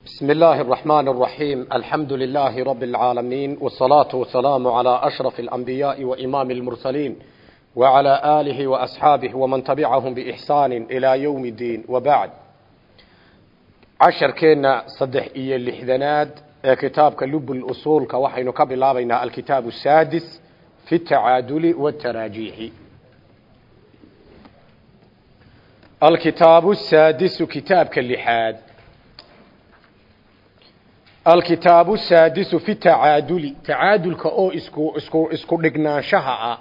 بسم الله الرحمن الرحيم الحمد لله رب العالمين والصلاة والسلام على أشرف الأنبياء وإمام المرسلين وعلى آله وأصحابه ومن تبعهم بإحسان إلى يوم الدين وبعد عشر كينا صدح إيا اللحذناد كتاب كلب الأصول كوحين كبلا بين الكتاب السادس في التعادل والتراجيح الكتاب السادس كتاب كاللحاد alkitaabu saadisu fi tacaaduli. Tacaadulka oo isku isku isku dhignaanshaha ah.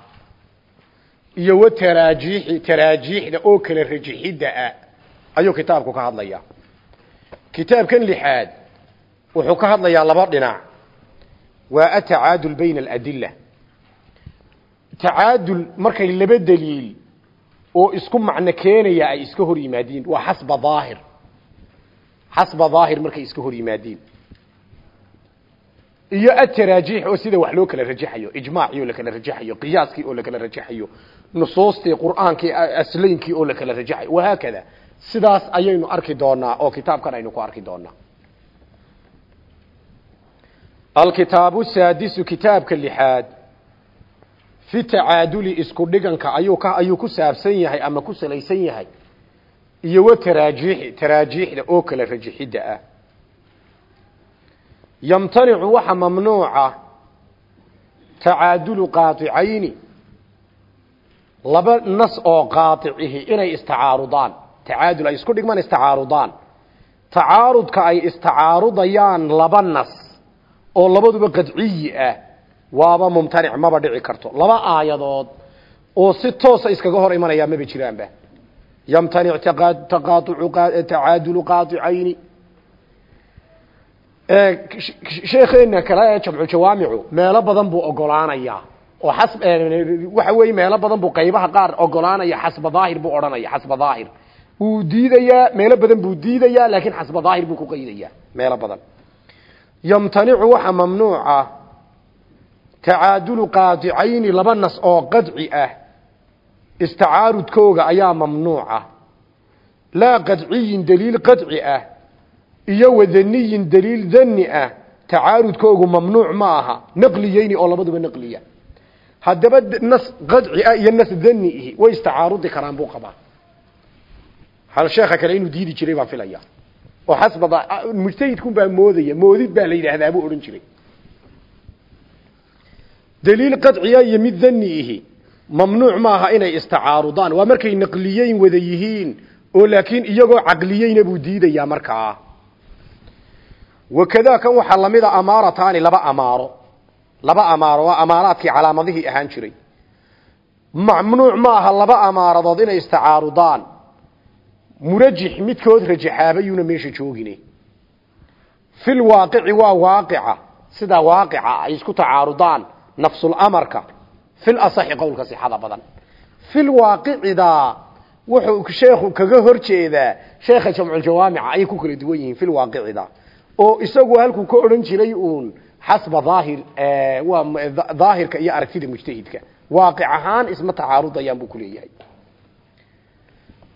Iyo wa taraajiixi taraajiixda oo kala rajixidda ah. Ayuu kitaabku ka hadlayaa kitaabkan lixaad wuxuu ka hadlayaa laba dhinac. Waa atacaadul bayna aladila tacaadul markay laba daliil oo isku macno keenaya ay iska hor yimaadiin waa xasba daahir. Xasba daahir markay iska hor yimaadiin iyo ataraajiix oo sida wax loo kala rajaxayo ijmaacii oo la kala rajaxayo qiyaaskii oo la kala rajaxayo nusuustii qur'aankii aslaynkii oo la kala rajaxayo wahaakada sidaas ayaynu arki doonaa oo kitaabkan aynu ku arki doonaa. Alkitaabu saadisu kitaabka lixaad. Fi tacaaduli isku dhiganka ayuu ka ayuu ku saabsan yahay ama ku salaysan yahay. Iyo wa taraajiixi taraajiixda oo kala rajixidda ah yamtanicu waxa mamnuuca tacaadulu qaaicayni laba nas oo qaaici inay istacaarudaan tacaadul ay isku dhigmaan istacaarudaan tacaarudka ay istacaarudayaan laba nas oo labaduba qadciyi ah waaba mumtanic maba dhici karto. Laba aayadood oo si toosa iskaga hor imanaya maba jiraanba. Yamtanic tacaadulu qaaicayni sheekeena kale ee jamcu jawaamicu meelo badan buu ogolaanayaa oo waxa weeye meelo badan buu qaybaha qaar ogolaanaya xasba daahir buu odhanaya xasba daahir. Wuu diidayaa meelo badan buu diidayaa laakiin xasba daahir buu ku qaydayaa meelo badan. Yamtanicu waxa mamnuuca tacaadulu qaadicayni laba nas oo qadci ah. Istacaarudkooga ayaa mamnuuca. Laa qadciyin daliil qadci ah iyo wadaniyin daliil dani ah tacaarudkoogu mamnuuc ma aha naqliyeyni oo labaduba naqliya. Haddaba nas qadci ah iyo nas dani ihi way istacaarudi karaan buu qabaa. Hal sheekha kale inuu diidi jiray baan filaya. Oo xasbada mujtahidkun baa moodaya moodid baa la yidhaahdaa buu odhan jiray. Daliil qadciya iyo mid dani ihi mamnuuc maaha inay istacaarudaan. Waa markay naqliyeyn wada yihiin oo laakiin iyagoo caqliyeyna buu diidayaa markaa wakadaa kan waxaa lamida amaarataani laba amaaro laba amaaro waa amaaraadkii calaamadihii ahaan jiray mamnuuc ma aha laba amaaradood inay istacaarudaan murajix midkood rajaxaabayuuna meesha joogine fil waaqici waa waaqica sida waaqica ay isku tacaarudaan nafsul amarka fil asaxi qowlka sixada badan fil waaqicidaa wuxuu sheekhu kaga hor jeedaa sheekha jamculjawaamica ayay ku kala duwan yihiin fil waaqicida oo isagu halkuu ka odhan jiray uun xasba daahir waa daahirka iyo aragtida mujtahidka. Waaqic ahaan isma tacaarudayaan buu kuleeyahay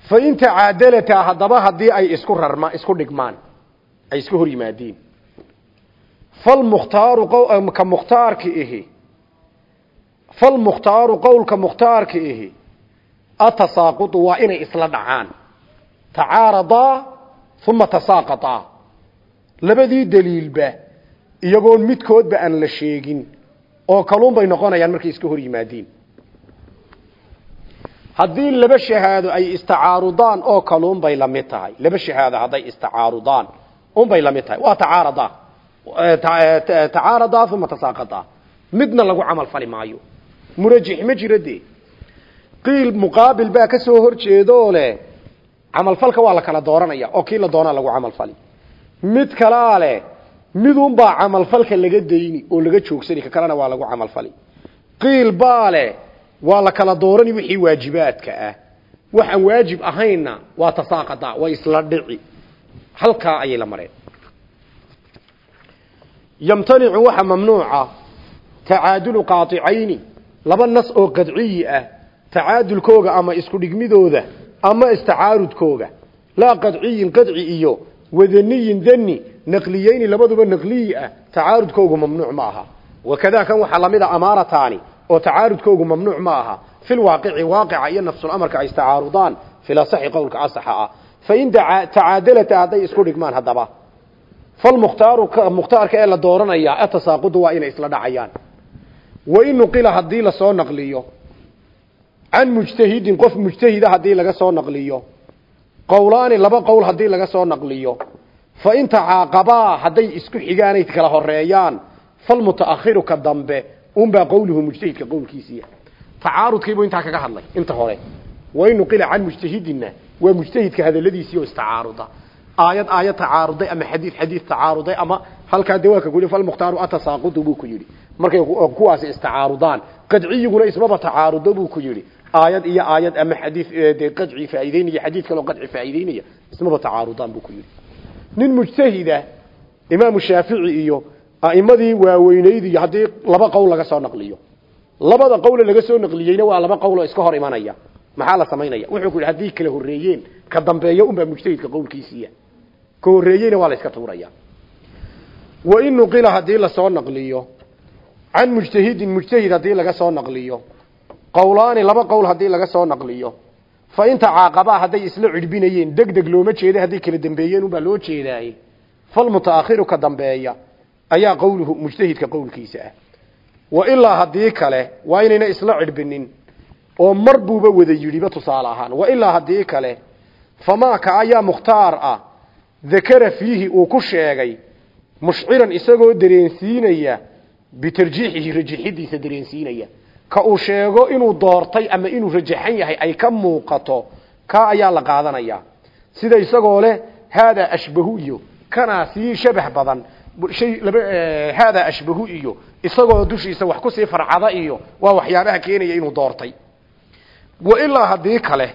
fain tacaadalataa haddaba haddii ay isku rarma isku dhigmaan ay iska hor yimaadiin falmukhtaaru ka mukhtaarka ihi. Falmukhtaaru qowlka mukhtaarka ihi. Atasaaqutu waa inay isla dhacaan. Tacaaradaa uma tasaaqataa labadii daliilba iyagoon midkoodba aan la sheegin oo kaluun bay noqonayaan markay iska hor yimaadiin haddii laba shahaado ay istacaarudaan oo kaluun bay la mid tahay. Laba shahaado hadday istacaarudaan unbay la mid tahay. Waa tacaaradaa. Tacaaradaa uma tasaaqataa midna lagu camal fali maayo. Murajix ma jiro dee? Qiil muqaabil baa ka soo hor jeedoo leh camalfalka waa la kala dooranaya oo kii la doonaa lagu camalfali mid kalaa leh midunbaa camalfalka laga dayni oo laga joogsani ka kalena waa lagu camalfali. Qiil baa waa la kala doorani wixii waajibaadka ah. Waxaan waajib ahaynna waa tasaaqada way isla dhici. Halkaa ayay la mareen. Yamtanicu waxa mamnuuca tacaadulu qaaicayni laba nas oo qadciyi ah tacaadulkooga ama isku dhigmidooda ama istacaarudkooga. Laa qadciyin qadci iyo wadaniyin dani naqliyeyni labaduba naqliyi ah tacaarudkoogu mamnuuc ma aha. Wakadaa kan waxaa la mid a oo tacaarudkoogu mamnuuc ma aha. Fi lwaaqici waaqica iyo nafsulamarka ay istacaarudaan filasaxi qowlka asaxa ah. Fain tacaadalata hadday isku dhigmaan haddaba. Falmukhtaaru mukhtaarka ee la dooranaya atasaaqudu waa inay isla dhacayaan. Wain nuqila haddii la soo naqliyo. Can mujtahidin qof mujtahida haddii laga soo naqliyo qowlaani laba qowl haddii laga soo naqliyo fa in tacaaqabaa hadday isku xigaanay kala horeeyaan falmutaakhiru ka dambe unbaa qowluhu mujtahidka qowlkiisiiya tacaarudkiibuu intaa kaga hadlay inta hore. Wain nuqila can mujtahidinna waa mujtahidka hadaladiisii oo istacaaruda. Aayad aayad tacaaruday ama xadiid xadiid tacaaruday ama halkaa de waa ka falmukhtaaru atasaaqudu buu ku yidhi. Markay kuwaasi istacaarudaan qadciyiguna ismaba tacaarudo buu ku yidhi aayad iyo aayad ama xadiid dee qadci faa'iideynaya xadiid kaloo qadci faa'iideynaya ismaba tacaarudaan buu ku yidhi. Nin mujtahida imaamu shaafici iyo a'imadii waaweyneyd iyo laba qowl laga soo naqliyo. Labada qowle laga soo naqliyeyna waa laba qowloo iska hor imanaya. Maxaa la samaynaya? Wuxuu ku yidhi haddii kala horreeyeen ka dambeeyo unbaa mujtahidka qowlkiisiiya ka horreeyeyna waa la iska tuuraya. Wain nuqila haddii la soo naqliyo can mujtahidin mujtahid haddii laga soo naqliyo qowlaani laba qowl haddii laga soo naqliyo. Fa in tacaaqabaa hadday isla cidhbinayeen deg deg looma jeeda hadday kala dambeeyeen unbaa loo jeedaaye falmutaakhiru ka dambeeya ayaa qowluhu mujtahidka qowlkiisa ah. Wa ilaa haddii kale waa inayna isla cidhbinin oo mar buuba wada yidhiba tusaale ahaan. Wa ilaa haddii kale famaaka ayaa mukhtaar ah dakara fiihi uu ku sheegay mushciran isagoo dareensiinaya bitarjiixihi rajaxidiisa dareensiinaya ka uu sheego inuu doortay ama inuu rajaxan yahay ay ka muuqato ka ayaa la qaadanaya. Sida isagoo leh haadaa ashbahu iyo. Kanaa sii shabax badan. Shay laba haadaa ashbahu iyo. Isagoo dushiisa wax ku sii farcada iyo waa waxyaabaha keenaya inuu doortay. Wa ilaa haddii kale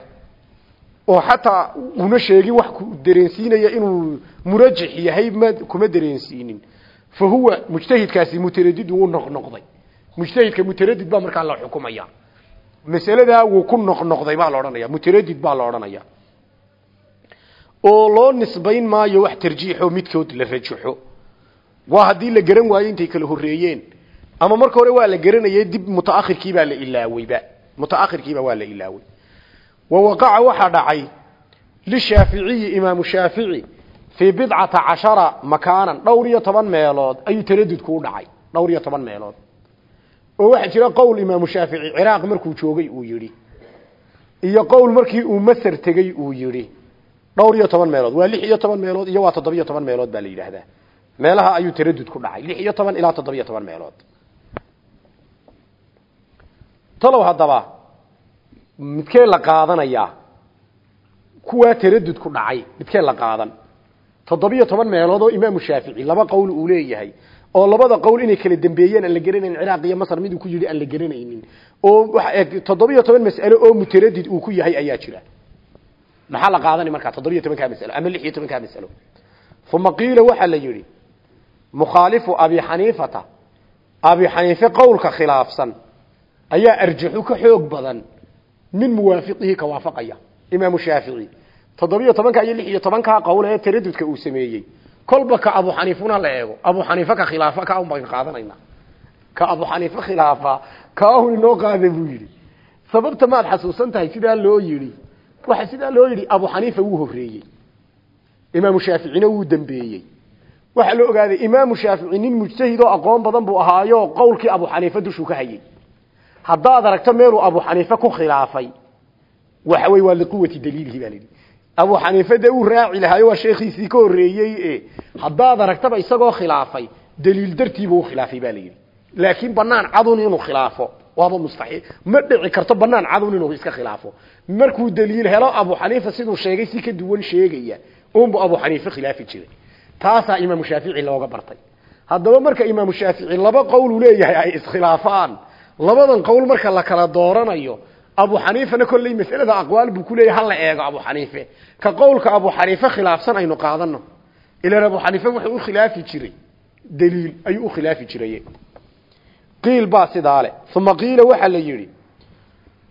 oo xataa una sheegin wax ku dareensiinaya inuu murajax yahay ma kuma dareensiinin. Fa huwa mujtahidkaasi mutaradid wuu noqnoqday mujtahidka mutaradid baa markaa la xukumaya. Masaladaa wuu ku noqnoqday baa la odhanaya mutaradid baa la odhanaya. Oo loo nisbayn maayo wax tarjiixo midkood la rajaxo. Waa haddii la garan waayo intay kala horreeyeen. Ama marka hore waa la garanayay dib mutaakhirkiibaa la ilaaweyba mutaakhirkiiba waa la ilaawey wawaqaca waxaa dhacay lishaaficiyi imaamu shaafici fii bidcata cashara makaanan dhowr iyo toban meelood ayuu taradudku u dhacay dhowr iyo toban meelood oo waxaa jira qowl imaamu shaafici ciraaq markuu joogay uu yidhi iyo qowl markii uu masar tegey uu yidhi dhowr iyo toban meelood waa lix iyo toban meelood iyo waa toddobiyo toban meelood baa la yidhaahdaa. Meelaha ayuu taradud ku dhacay lix iyo toban ilaa toddobiyo toban meelood. Talow haddaba midkee la qaadanayaa kuwaa taradud ku dhacay midkee la qaadan? Toddobiyo toban meelood oo imaamu shaafici laba qowl uu leeyahay oo labada qowl inay kala dambeeyeen aan la garanayn ciraaq iyo masar miduu ku yidhi aan la garanaynin. Oo toddobiyo toban mas'alo oo mutaradid uu ku yahay ayaa jira. Maxaa la qaadanay markaa? toddobiyo tobankaa masalo ama lix iyo masalo. Uma qiila waxaa la yidhi mukhaalifu abi xaniifata. Abi xaniife qowlka khilaafsan ayaa arjaxu ka xoog badan min muwaafiqihi ka waafaqaya imaamu shaafici. toddobiyo tobanka iyo lix iyo qowl ee taradudka uu sameeyey kolba ka abu xaniifuna la eego. Abu xaniife ka khilaafa ka un baan qaadanayna ka abu xaniife khilaafa kaahun inoo qaada buu yidhi. Sababta maad xasuusan tahay sidaa loo yidhi? Waxa sidaa loo yidhi abu xaniifa wuu horreeyey. Imaamu shaaficina wuu dembeeyey waxaa la ogaaday imaamu shaafici nin mujtahid oo aqoon badan buu ahaayo qowlkii abu xaniife dushuu ka hayay. Haddaad aragto meeluu abu xaniife ku khilaafay. Waxa wey waa liquwati daliilihi baa la abu xaniife dee uu raaci lahaayo waa sheekhiisii ka horreeyey e haddaad aragtaba isagoo khilaafay daliil dartiibuu ukhilaafay ba la yidhi. Laakiin banaan cadun inuu khilaafo waaba mustaxiil. Ma dhici karto banaan cadun inuu iska khilaafo. Markuu daliil helo abu xaniifa siduu sheegay si ka duwan sheegaya unbu abu xaniife khilaafi jiray. Taasaa imaamu shaafici looga bartay. Haddaba marka imaamu shaafici laba qowl uu leeyahay ay iskhilaafaan labadan qowl marka la kala dooranayo abu xaniifana kolley masalada aqwaal buu ku leeyahy hala eego abu xaniife ka qowlka abu xaniife khilaafsan aynu qaadano ilaan abu xaniife wuxuu khilaafi jiray. Daliil ayuu u khilaafi jiray. Qiil baa sidaa le qiila waxaa la yidhi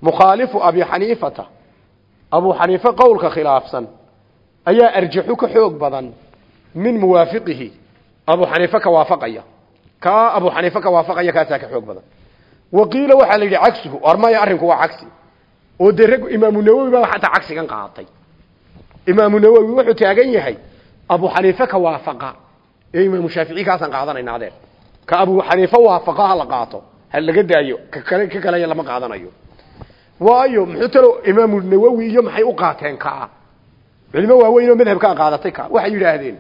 mukhaalifu abi xaniifata abu xaniife qowlka khilaafsan ayaa arjaxu ka xoog badan min muwaafiqihi. Abu xaniife ka waafaqaya. Kaa abu xaniife ka waafaqaya kaasaa ka xoog badan waqiila waxaa la yidhi cagsuhu ormaya arrinku waa cagsi. Oo dee rag imaamu baa xataa cagsigan qaatay. Imaamu nawowi wuxuu taagan yahay abu xaniife ka waafaqa. Ee imaamu shaafici kaasaan qaadanayna adeer. Ka abu xaniife waafaqa la qaato ha laga daayo ka kale ka kale lama qaadanayo. Waayo muxuu talo imaamu nawowi iyo maxay u qaateen kaa culimo waaweyn oo madhabkaa qaadatay ka? Waxay yidhaahdeen.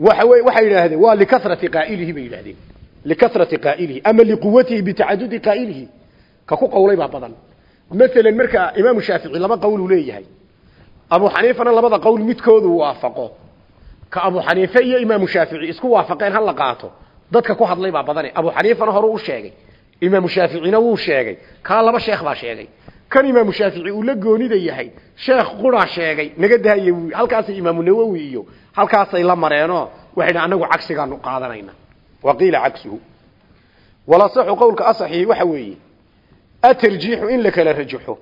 Wey waxay yidhaahdeen waa likasrati qaa'ilihi bay yidhahdeen likasrati qaa'ilihi ama liquwatihi bitacadudi qaa'ilihi ka ku qawlay baa badan maalan marka imaamu shaafici laba qowl uu leeyahay abu xaniifana labada qowl midkoodu waafaqo ka abu xaniife iyo imaamu shaafici isku waafaqeen ha la qaato dadka ku hadlay baa badane abu xaniifana hore u sheegay imaamu shaaficina wuu sheegay kaa laba sheekh baa sheegay kan imaamu shaafici uu la goonida yahay sheekh quraa sheegay naga dahaye halkaasay imaamu nawowi iyo halkaasay qaadanayna wa qiila cagsuhu walasaxu qowlka asaxii waxa weeye atarjiixu in la kala rajaxo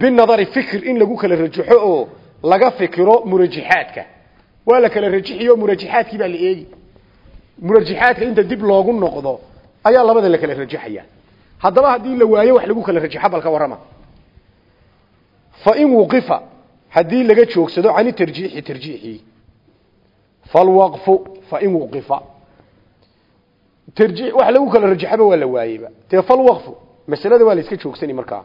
binadari fikr in lagu kala rajaxo oo laga fikiro murajaxaadka waa la kala rajixiyo murajaxaadkii baa la eegi murajaxaadka inta dib loogu noqdo ayaa labada la kala rajaxaya haddaba haddii la waayo wax lagu kala rajaxo balka warrama fa in wuqifa haddii laga joogsado cani tarjiixi tarjiixii falwaqfu fa in wuqifa tarjiix wax lagu kala rajaxaba waa la waayeyba. Dee falwaqfu masalada waa iska joogsani markaa.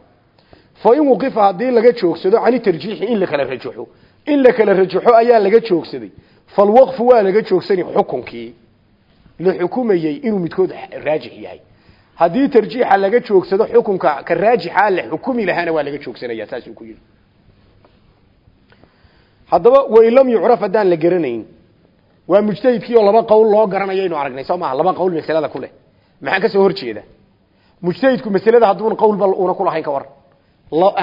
Fa in wuqifa haddii laga joogsado cani tarjiixi in la kala rajaxo. In la kala rajaxo ayaa laga joogsaday. Falwaqfu waa laga joogsani xukunkii. La xukumayey inuu midkood raajix yahay. Haddii tarjiixa laga joogsado xukunka ka raajixa la xukumi lahaana waa laga joogsanaya saasuu ku yidhi haddaba wain lam yucraf haddaan la garanayn waa mujtahidkii oo laba qowl loo garanayaynu aragnay soo laba qowl masalada ku leh. Maxaa ka soo horjeeda mujtahidku masalada hadduuna qowlba una kulahayn ka waran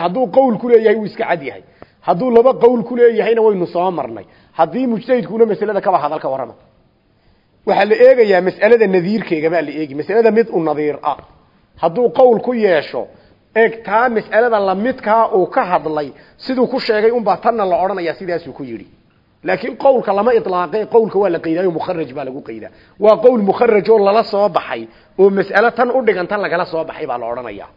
hadduu qowl ku leeyahay wuu iska cad yahay. Hadduu laba qowl ku leeyahayna waynu soo marnay. Haddii mujtahidkuuna masalada kaba hadal ka warrama. La eegayaa mas'alada nadiirkeega baa la eegi. Masalada mid u nadiir ah. Hadduu qowl ku yeesho eeg taa mas'alada lamidkaa uu ka hadlay siduu ku sheegay unbaa tanna la odhanaya sidaasuu ku yidhi laakiin qowlka lama ilaaqe qowlka waa la qaydaayo mukharaj baa lagu qaydaa waa qowl mukharaj oo lala soo baxay oo mas'alo tan u dhigan tan lagala soo baxay baa la odhanaya.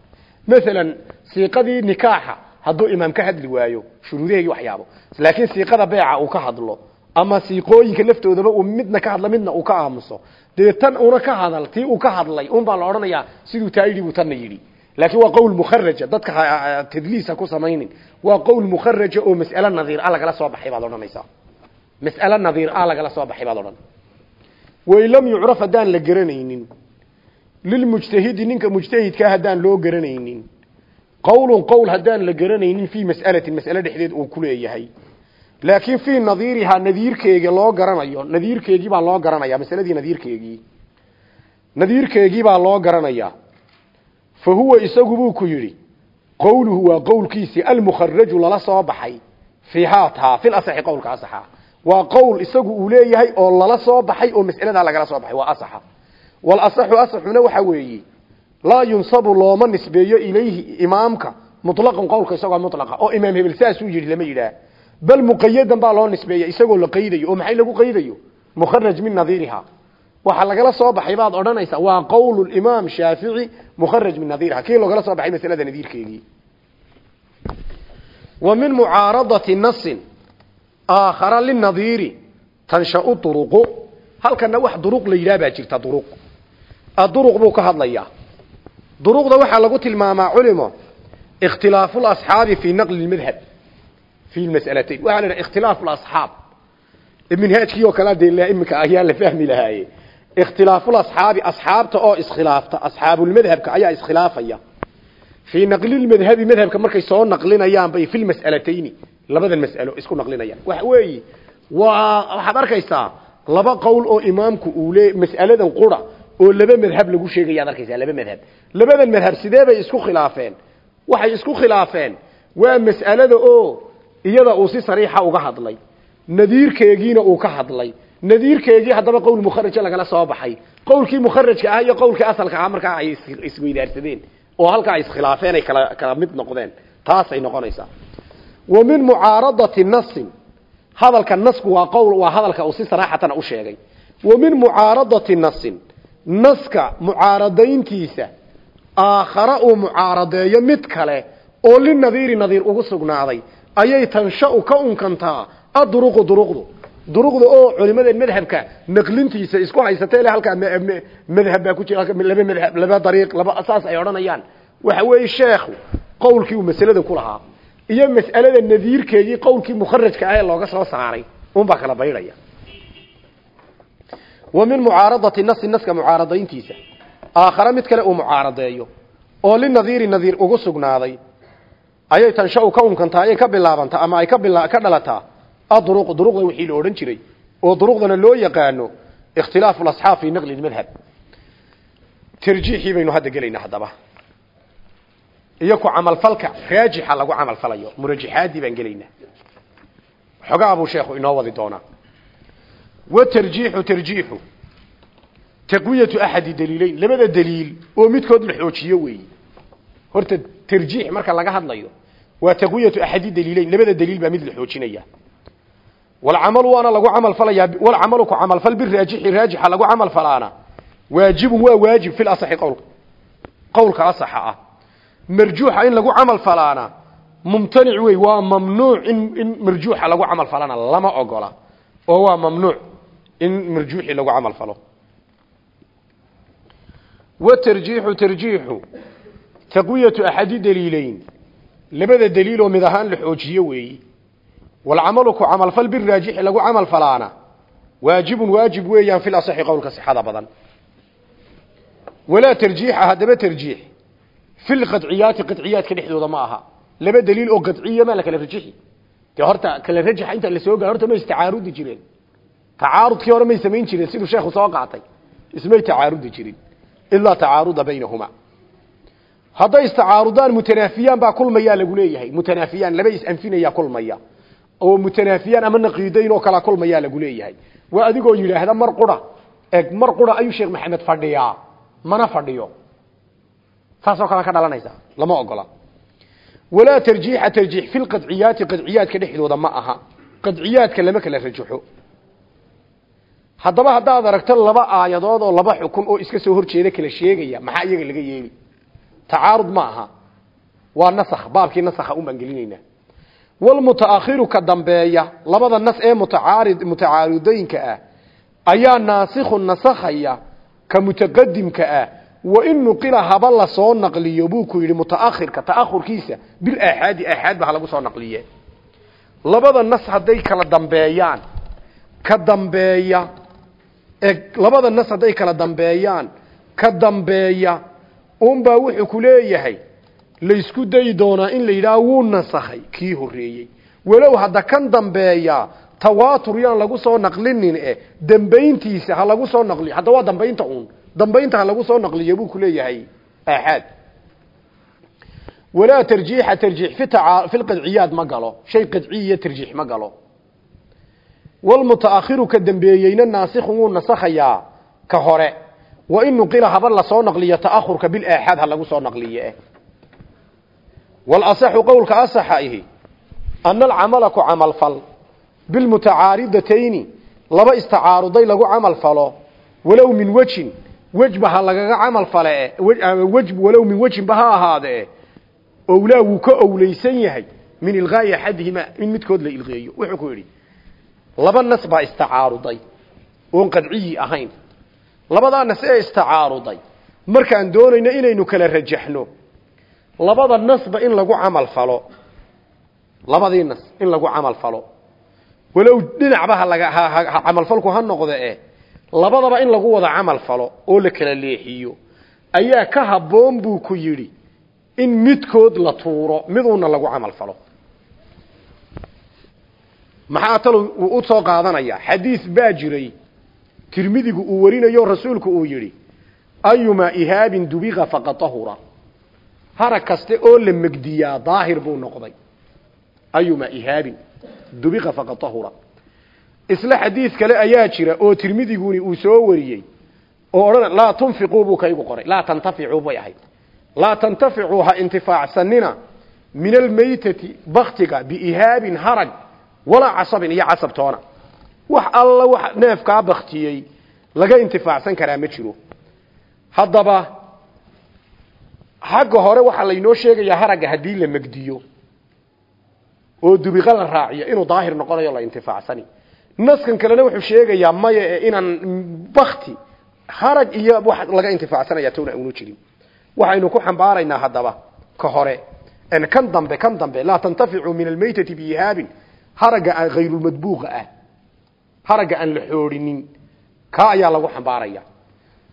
Masalan siiqadii nikaaxa hadduu imaam ka hadli waayo shuruudaheegii waxyaabo. Laakiin siiqada beeca uu ka hadlo ama siiqooyinka laftoodaba uu midna ka hadla midna uu ka aamuso. Dee tan una ka hadal tii uu ka hadlay un baa la odhanayaa siduu taa yidhi buu tanna yidhi. Laakiin waa mas'alo nadiir ah lagala soo baxay baad odhan. Wain lam yucraf haddaan la garanaynin. Lilmujtahidi ninka mujtahidkaa haddaan loo garanaynin. Qowlun qowl haddaan la garanaynin fii mas'alatin mas'alo dhexdeed uu ku leeyahay. Laakiin fii nadiirihaa nadiirkeegi loo garanayo nadiirkeegii baa loo garanaya masaladii nadiirkeegii. Nadiirkeegii baa loo garanayaa. Fa huwa isagu buu ku yidhi qowluhu waa qowlkiisii almukharaju lala soo baxay. Fiihaa taa fil asaxi qowlka asaxa waa qowl isagu uu leeyahay oo lala soo baxay oo mas'aladaa lagala soo baxay. Waa asaxa. Wal asaxu asaxuna waxa weeye laa yunsabu looma nisbeeyo ilayhi imaamka mutlaqan qowlka isagoo mutlaqa oo imaam hebel saasuu yidhi lama yidhaah. Bal muqayadan baa loo nisbeeya isagoo la qaydayo oo maxay lagu qaydayo? Mukharaj min nadiiriha. Waxa lagala soo baxay baad odhanaysaa waa qowl imaam shaafici mukharaj min nadiiriha. Kii loogala soo baxay masalada nadiirkeegii. Wa min mucaaradati aakhara linadiiri tanshau duruqu halkana wax duruq la yidhaha baa jirta duruq. Aduruq buu ka hadlayaa. Duruqda waxaa lagu tilmaamaa culimo ikhtilaafu lasxaabi fii naqli lmadhab fi lmas'alatayn waxaa la idhaha ikhtilaafu lasxaab minhaajkii oo kale dee iminka ayaa la fahmi lahaaye ikhtilaafu lasxaabi asxaabta oo iskhilaafta asxaabulmadhabka ayaa iskhilaafaya. Fii naqlilmadhabi madhabka markay soo naqlinayaan bay fi lmas'alatayni labadan mas'alo isku naqlinayaan. Waxa weeye waa waxaad arkaysaa laba qowl oo imaamku uu le mas'aladan qura oo laba madhab lagu sheegayaad arkaysaa laba madhab. Labadan madhab sidee bay isku khilaafeen? Waxay isku khilaafeen waa mas'alada oo iyada uu si sariixa uga hadlay nadiirkeegiina uu ka hadlay. Nadiirkeegii haddaba qowl mukharaja lagala soo baxay. Qowlkii mukharajka ah iyo qowlkii asalka ah markaa ay isweydaarsadeen oo halkaa iskhilaafeen ay kala mid noqdeen. Taasay noqonaysaa wa min mucaaradati nasin hadalka nasku waa qowl waa hadalka uu si saraaxatan u sheegay. Wa min mucaaradati nasin naska mucaaradayntiisa aakhara uu mucaaradeeyo mid kale oo linadiiri nadiir ugu sugnaaday ayay tansha-u ka unkantaa aduruqu duruqdu. Duruqda oo culimada madhabka naqlintiisa isku haysatay halkaa madhab baa ku jira laba madhab laba dariiq laba saas ay odhanayaan. Waxa weeye sheekhu qowlkii uu iyo mas'alada nadiirkeedii qowlkii mukharajka ah looga soo saaray unbaa kala baydhaya. Wa min mucaaradati nasi naska mucaaradayntiisa. Aakhare mid kale uu mucaaradeeyo oo linadiiri nadiir ugu sugnaaday. Ayay tansha u ka unkantaa ayay ka bilaabantaa ama ay ka dhalataa. Adruq duruqda wixii la odhan jiray oo duruqdana loo yaqaano ikhtilaafu lasxaab fi naqli lmadhab tarjiixii baynu hadda gelaynaa haddaba iyo ku camalfalka raajixa lagu camalfalayo murajaxaadii baan gelaynaa xogaa buu sheekhu inoo wadi doonaa. Watarjiixu tarjiixu taqwiyatu axadi daliileyn labada daliil oo midkood la xoojiyo weeyi horta tarjiix marka laga hadlayo waa taqwiyatu axadi daliileyn labada daliil baa mid la xoojinaya. Walcamalu waana lagu camalfalayaa walcamalu ku camalfal biraajixi raajixa lagu camalfalaana waajibun waa waajib fil asaxi qowlka. Qowlka asaxa ah marjuuxa in lagu camal falaana. Mumtanic wey waa mamnuuc in in marjuuxa lagu camal falana lama ogola. Oo waa mamnuuc in marjuuxii lagu camal falo. Watarjiixu tarjiixu taqwiyatu axadi daliileyn labada daliiloo mid ahaan la xoojiyo weeyi walcamalu ku camalfal biraajixi lagu camal falaana. Waajibun waajib weeyaan filasaxi qowlka sixada badan. Walaa tarjiixa haddaba tarjiix fi lqadciyaati qadciyaadka dhexdooda ma aha laba daliil oo qadciya maa lakala rajixi dee horta kala rajaxa intaan la soo gaaro horta ma istacaarudi jireen tacaarudkii hore may samayn jireen siduu sheekhu soo qaatay ismay tacaarudi jirin ilaa tacaaruda baynahuma hadday istacaarudaan mutanaafiyaan baa kulmayaa lagu leeyahay mutanaafiyaan laba is-anfinaya kulmaya oo mutanaafiyaan ama naqiidayn oo kala kulmayaa lagu leeyahay waa adigoo yidhaahda mar qura eg mar qura ayuu sheekh maxamed fadhiyaa mana fadhiyo taasoo kale ka dhalanaysa. Lama ogola. Walaa tarjiixa tarjiix fi lqadciyaati qadciyaadka dhexdooda ma aha. Qadciyaadka lama kala rajaxo. Haddaba haddaad aragto laba aayadood oo laba xukun oo iska soo horjeeda kala sheegaya maxaa iyaga laga yeeli? Tacaarud ma aha. Waa nasakh baabkii nasakha un baan walmutaakhiru ka dambeeya labada nas ee mutacaarid mutacaarudooyinka ah ayaa naasikhun nasakhaya ka mutaqadimka ah wain nuqila haba la soo naqliyo buu ku yidhi mutaakhirka ta'ahurkiisa bil aaxaadi aaxaad ba lagu soo naqliye. Labada nas hadday kala dambeeyaan ka dambeeya labada nas hadday kala dambeeyaan ka dambeeya unbaa wuxuu ku leeyahay laysku dayi doonaa in la yidhaha wuu nasakhay kii horreeyey. Walow hada kan dambeeya tawaatur yaan lagu soo naqlinin e dambayntiisa ha lagu soo naqliyo hada waa dambaynta uun dambaynta lagu soo naqliyo buu ku leeyahay axad walaa tarjiixa tarjiix fi qadciyaad ma galo. Shay qadciya tarjiix ma galo. Walmutaakhiru ka dambeeyeyna naasikhu wuu nasakhayaa ka hore. Wa in nuqila haba la soo naqliyo ta'ahurka bilaaxaad ha lagu soo naqliye walasaxu qowlka asaxa ihi ana alcamala ku camalfal bilmutacaaridatayn laba istacaaruday lagu camal falo walow min wejin wejba ha lagaga camal fale eh, wejb ah, walow min wejinba ha ahaadee eh. owlaa wuu ka owlaysan yahay min ilqaa'i axadihima in midkood la ilqeeyo wuxuu ku yidhi laba nas baa istacaaruday oon qadciyi ahayn. Labadaa nas ee istacaaruday markaan doonayno inaynu kala rajaxno. Labada nasba in lagu camal falo labadii in lagu camal falo. Walow dhinacba halaga ha camalfalku ha noqde e labadaba in lagu wada camal falo oo la kala leexiyo ayaa ka habboon buu ku yidhi in midkood la tuuro miduuna lagu camal falo. Maxaa talo uu u soo qaadanayaa? Xadiis baa jiray. Tirmidigu uu warinayo rasuulku uu yidhi ayumaa ihaabin dubiqa faqad tahura. Harag kaste oo la megdiyaa daahir buu noqday. Ayuma ihaabin dubiqa faqad tahura isla xadiid kale ayaa jira oo tirmidiguni uu soo wariyey oo odhan laa tunfiquu buu kaygu qoray. Laa tantaficuu bay ahayd. Laa tantaficuu ha intifaacsanina min almaytati baktiga biihaabin harag walaa casabin iyo casabtoona wax alla wax neefkaa baktiyey laga intifaacsan karaa ma jiro. Haddaba xagga hore waxaa laynoo sheegayaa haragga haddii la megdiyo oo dubiqa la raaciyo inuu daahir noqonayo la intifaacsani naskan kalena wuxuu sheegayaa maya ee inaan bakti harag iyo wax laga intifaacsanaya towna aanu jirin. Waxaynu ku xambaaraynaa haddaba ka hore. Kan dambe kan dambe laa tantaficu min almaytati biihaabin haragga hayrulmadbuuqa ah. Haragga aan la xoorinin. Ka ayaa lagu xambaaraya.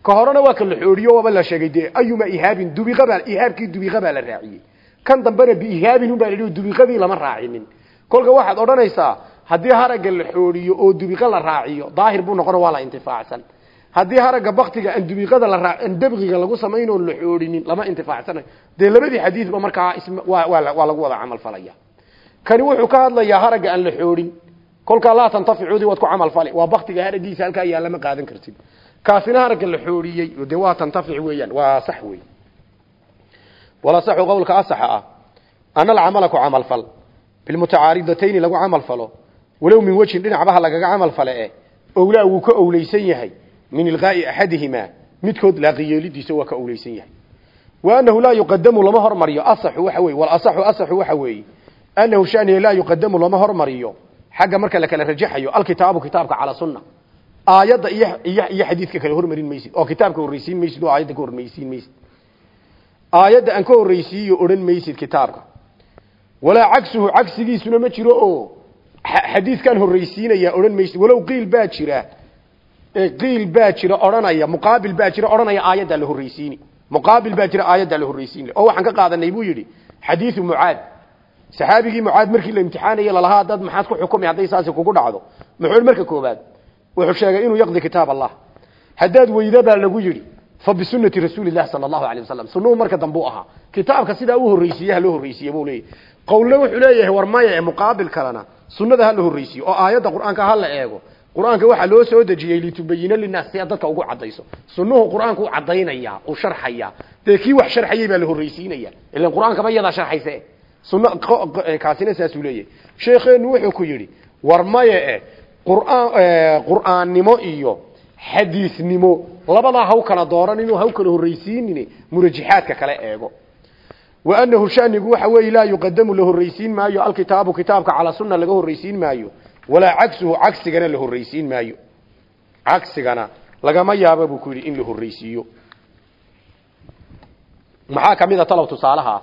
Ka horena waa ka la xooriyo waaba la sheegay dee ayuma ihaabin dubiqabaa ihaabkii dubiqa baa la raaciyey. Kan dambena biihaabin unbaa la dubiqadii lama raacinin. Kolka waxaad odhanaysaa haddii haragga la xooriyo oo dubiqa la raaciyo daahir buu noqona waa la intifaacsan. Haddii haragga baktiga aan dubiqada la aan dabqiga lagu samayn la xoorinin lama intifaacsanayo dee labadii xadiidba markaa waa lagu wada camal falaya. Kani wuxuu ka hadlayaa haragga aan la xoorin. Kolkaa laa tantaficudi waad ku camal fali. Waa baktiga haraggiisa halkaa yaalla ma qaadan kartid. Kaasina haragga la xooriyey dee waa tantafic weeyaan waa sax wey wala saxu qowlka asaxa ah. Ana alcamala ku camal fal. Bilmutacaaridatayn lagu camal falo walow min wejhin dhinacbaha lagaga camal fale eh owlaa wuu ka owleysan yahay min ilqaa'i axadihimaa midkood laaqiyeelidiisa waa ka owleysan yahay. Wa annahu laa yuqadamu lama hormariyo asaxu waxa weye walasaxu asaxu waxa weeye. Annahu shaniya laa yuqadamu lama hormariyo xagga marka la kala rajaxayo alkitaabu kitaabka calaa sunna. Aayadda iyo iyo iyo xadiidka kala hormarin maysid oo kitaabka horreysiin maysid oo aayadda hormaysiin maysid. Aayadda aan ka horreysiiyo odhan maysid kitaabka. Walaa cagsuhu cagsigiisuna ma jiro oo xadiidkan horreysiinaya odhan maysid walow qiil baa jira. Qiil baa jira odhanaya muqaabil baa jira odhanaya aayaddaa la horreysiini muqaabil baa jira aayaddaa la horreysiin oo waxaan ka qaadanay buu yidhi xadiidu mucaad. Saxaabigii mucaad markii la imtixaanayay lalahaa dad maxaad ku xukumi hadday saasi kugu dhacdo? Muxuu marka koobaad wuxuu sheegay inuu yaqdi kitaab allah. Haddaad weyda baa lagu yidhi fa bisunati rasuuli llahi sala allahu alay wasalam marka dambuu ahaa. Kitaabka sidaa u horreysiiye ha loo horreysiiye buu leeyahy qowlna wuxuu leeyahay war maya ee muqaabil kalena sunnada ha la horreysiiyo oo aayadda qur'aanka ha la eego. Qur'aanka waxaa loo soo dejiyey litubayina linaas si aad dadka ugu cadayso sunnuhu qur'aanku u cadaynaya u sharxaya. Dee kii wax sharxayay baa la horreysiinaya. Ilan qur'aankaba iyadaa sharxayse sunna kaasina saasuu leeyahay. Sheekheenu wuxuu ku yidhi war maya e qur'aan qur'aannimo iyo xadiisnimo labadaa haw kala dooran inuu haw kala horreysiinin murajaxaadka kale eego wa annahu shanigu waxa weeye laa yuqadamu la horreysiin maayo. Alkitaabu kitaabka calaa sunna laga horreysiin maayo. Walaa cagsuhu cagsigana la horreysiin maayo. Cagsigana lagama yaaba buu ku yidhi in la horreysiiyo maxaa ka mid a talow tusaalaha?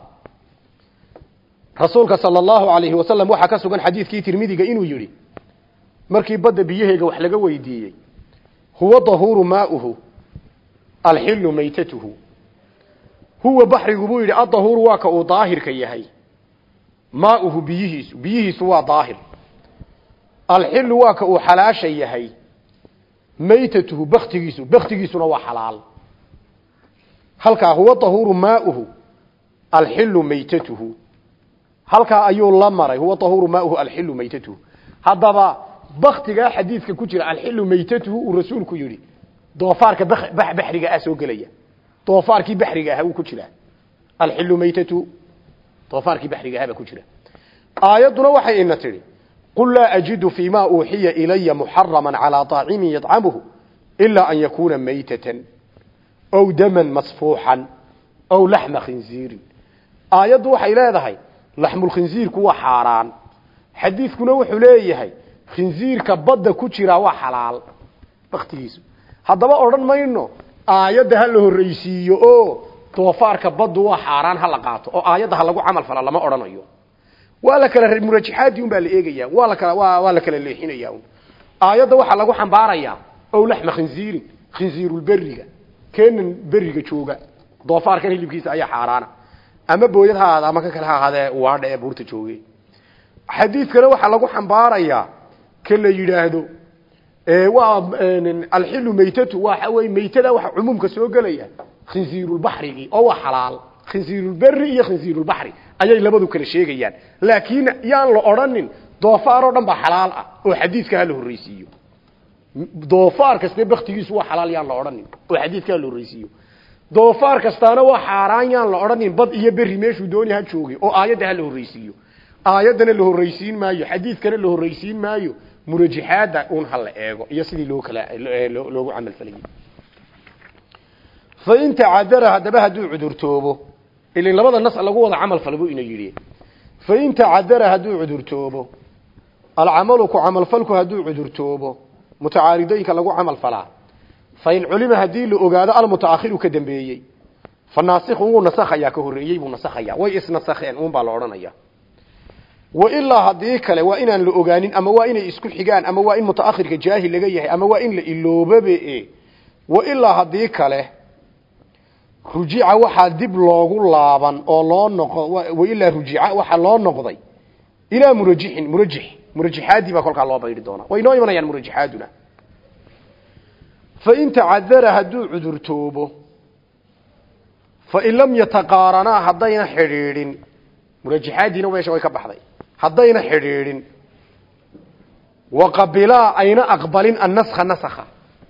Rasuulka sala allahu alayhi wasalam waxaa ka sugan xadiidkii tirmidiga inuu yidhi markii badda biyaheega wax laga weydiiyey huwa huwa baxrigu buu yidhi adahuuru waa ka uu daahirka yahay. Maauhu biyihiisu biyihiisu waa daahir. Alxilu waa ka uu xalaasha yahay. Maytatuhu baktigiisu baktigiisuna waa xalaal. Halkaa huwa dahuuru maauhu alxilu maytatuhu. Halkaa ayuu la maray huwa dahuuru maauhu alxilu maytatuhu. Haddaba baktigaa xadiidka ku jira alxilu maytatuhu uu rasuulku yidhi doofaarka baxriga ah soo doofaarkii baxriga aha wuu ku jiraa. Alxilu maytatuhu doofaarkii baxriga aha baa ku jira. Aayadduna waxay ina tidhi qul laa ajidu fii ma uuxiya ilaya muxarama calaa طaacimin yadcamuhu an yakuuna maytatan ow daman masfuuxan ow laxma khinziirin. Aayaddu waxay leedahay laxmulkhinziirku waa xaaraan. Xadiidkuna wuxuu leeyahay khinziirka badda ku jiraa waa xalaal. Baktigiisu haddaba odhan mayno aayadda ha la horreysiiyo oo doofaarka baddu waa xaaraan ha qaato oo aayadda ha lagu camal fala lama odhanayo. Waa la kala murajaxaadii un la eegaya. Waa la kala waa waa la kala leexinaya un. Aayadda lagu xambaarayaa ow laxma khinziirin khinziirulberiga keenan beriga jooga. Doofaarkan hilibkiisa ayaa xaaraana. Ama booyad ama ka kale ha ahaadee waadha buurta jooge xadiidkana waxaa lagu xambaarayaa ka la waa alxilu maytatu waxa wey maytada waxa cumuumka soo gelaya. Khinziirulbaxrigii oo waa xalaal. Khinziirulberi iyo khinziirulbaxri ayay labadu kala sheegayaan. Laakiin yaan la odhanin doofaar oo dhan baa ah oo xadiidka ha la horreysiiyo doofaar kaste baktigiisu waa xalaal yaan la odhanin oo xadiidka ha la horreysiiyo doofaar kastaana waa xaaraan yaan la odhanin bad iyo beri meeshuu dooni ha oo aayadda ha la horreysiiyo aayaddana la horraysiin maayo xadiidkana la horraysiin maayo murajaxaadda un ha la eego iyo sidii loo kala loogu camal falayay fain tacadara haddaba hadduu cudurtoobo ilin labada nas lagu wada camal fala buu ina yidhi. Fain tacadara hadduu cudurtoobo alcamalu ku camalfalku hadduu cudurtoobo mutacaaridooyinka lagu camal falaa. Fain culima haddii la ogaado almutaakhiru ka dambeeyey. Fa naasikhu wuu nasakhayaa ka horreeyey buu nasakhayaa way isnasakheen uun baa la odhanaya wa ilaa haddii kale waa inaan la ogaanin ama waa inay isku xigaan ama waa in mutaakhirka jaahil laga yahay ama waa in la iloobabe wa ilaa haddii kale rujica waxaa dib loogu laaban oo loo noqo wailaa rujica waxaa loo noqday ilaa murajixin murajix murajaxaadii baa kolkaa loo baydhi doonaa. Way inoo imanayaan murajaxaaduna fain tacadara hadduu cudurtoobo fain lam yataqaaranaa haddayna xidhiidhin murajaxaadiina meesha way ka baxday haddayna xidhiidhin. Waqabilaa ayna aqbalin annaskha nasakha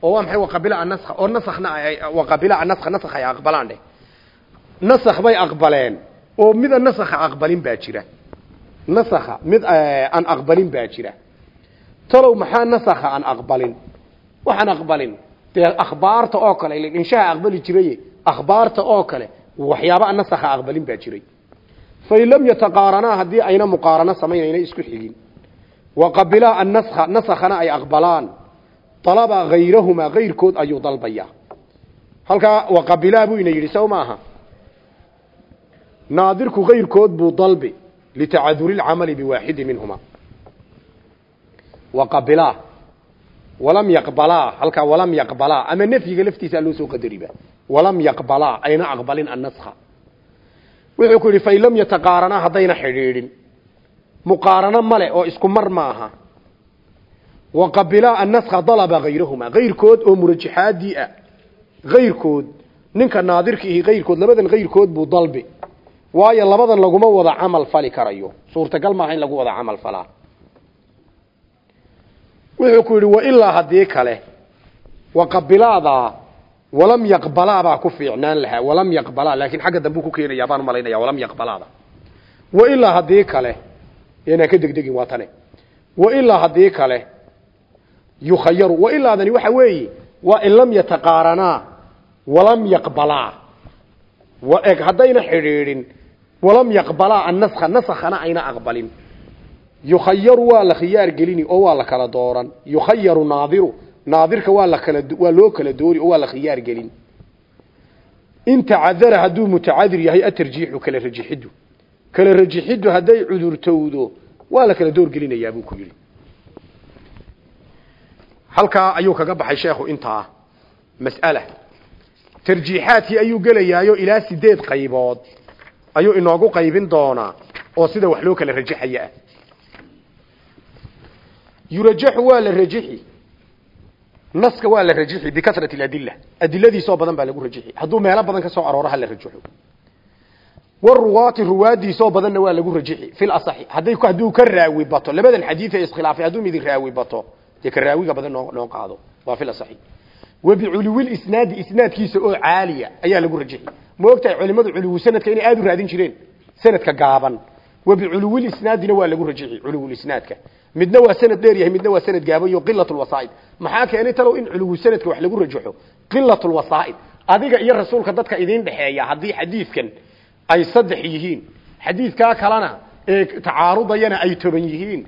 oo waa maxay waqabila anaskha oo nasakhna waqabila anaskha nasakh ay aqbalaan dheh nasakh bay aqbaleen. Oo mida nasakha aqbalin baa jira. Nasakha mid aan aqbalin baa jira. Talow maxaa nasakha aan aqbalin? Waxaan aqbalin. Dee akhbaarta oo kale inshaha aqbali jiraye akhbaarta oo kale waxyaaba aan nasakha aqbalin baa jiray fain lam yataqaaranaa haddii ayna muqaarano samaynayna isku xigin waqabilaa annaskha nasakhana ay aqbalaan alaba hayrahumaa kayrkood ayuu dalbayaa halkaa waqabilaa buu ina yidhi sow maaha naadirku kayrkood buu dalbi litacaduri lcamali biwaaxidi minhuma waqabilaa walam yaqbalaa halkaa walam yaqbalaa ama nafyiga laftiisaa loo soo qadariba walam yaqbalaa ayna aqbalin annaskha wuxuu ku yidhi fain lam yataqaaranaa haddayna xidhiidhin. Muqaarano male oo isku mar maaha waqabilaa annaskha dalaba hayrahuma kayrkood oo murajaxaadii ah. Kayrkood ninka naadirka ihi kayrkood labadan kayrkood buu dalbi. Waayo labadan laguma wada camal fali karayo. Suurtagal maaha in lagu wada camal falaa. Wuxuu ku yidhi wailaa haddii kale waqabilaadaa walam yaqbalaa baa ku fiicnaan lahaa walam yaqbalaa laakiin xagga dambu ku keenayaa baan u malaynaya walam yaqbalaada. Wailaa haddii kale inaan ka degdegin waa tane wailaa haddii kale yukhayaru wailaadani waxa weeye waa in lam yataqaaranaa walam yaqbalaa. Eg haddayna xidhiidhin walam yaqbalaa annaskha nasakhana ayna aqbalin. Yukhayaru waa la khiyaar gelini oo waa la kala dooran. Yukhayaru naadiru naadirka waa la kala waa loo kala doori oo waa la khiyaar gelin. In tacadara hadduu mutacadir yahay atarjiixu kala rajixiddu kala rajixiddu hadday cudurtowdo waa la kala door gelinayaa buu ku yidhi. Halkaa ayuu kaga baxay sheekhu intaa mas'ala. Tarjiixaadkii ayuu gelayaayo ilaa sideed qaybood. Ayuu inoogu qaybin doonaa oo sida wax loo kala rajaxaya ah yurajaxu waa la rajixi naska waa la rajixi bikasrati aladilla. Adiladiisoo badan baa lagu rajixi. Hadduu meelo badan ka soo arooro ha la rajaxo waruwaati ruwaadiisoo badanna waa lagu rajixi fil asaxi. Hadday hadduu ka raawi bato labadan xadiid ee iskhilaafay hadduu midi raawi bato dee ka raawiga badan noo noo qaado. Waa fil asaxi. Wabiculuwil isnaadi isnaadkiisa oo caaliya ayaa lagu rajixi. Ma ogtahay culimadu culuwu sanadka inay aada u raadin jireen? Sanadka gaaban wabiculuwil isnaadina waa lagu rajixi culuwul isnaadka. Midna waa sanad dheer yahay midna waa sanad gaaban iyo qilatul wasaa'id. Maxaa keenay talow in culuwu sanadka wax lagu rajaxo? Qilatul wasaa'id. Adiga iyo rasuulka dadka idin dhaxeeya haddii xadiidkan ay saddex yihiin. Xadiidkaa kalena ee tacaarudayana ay toban yihiin.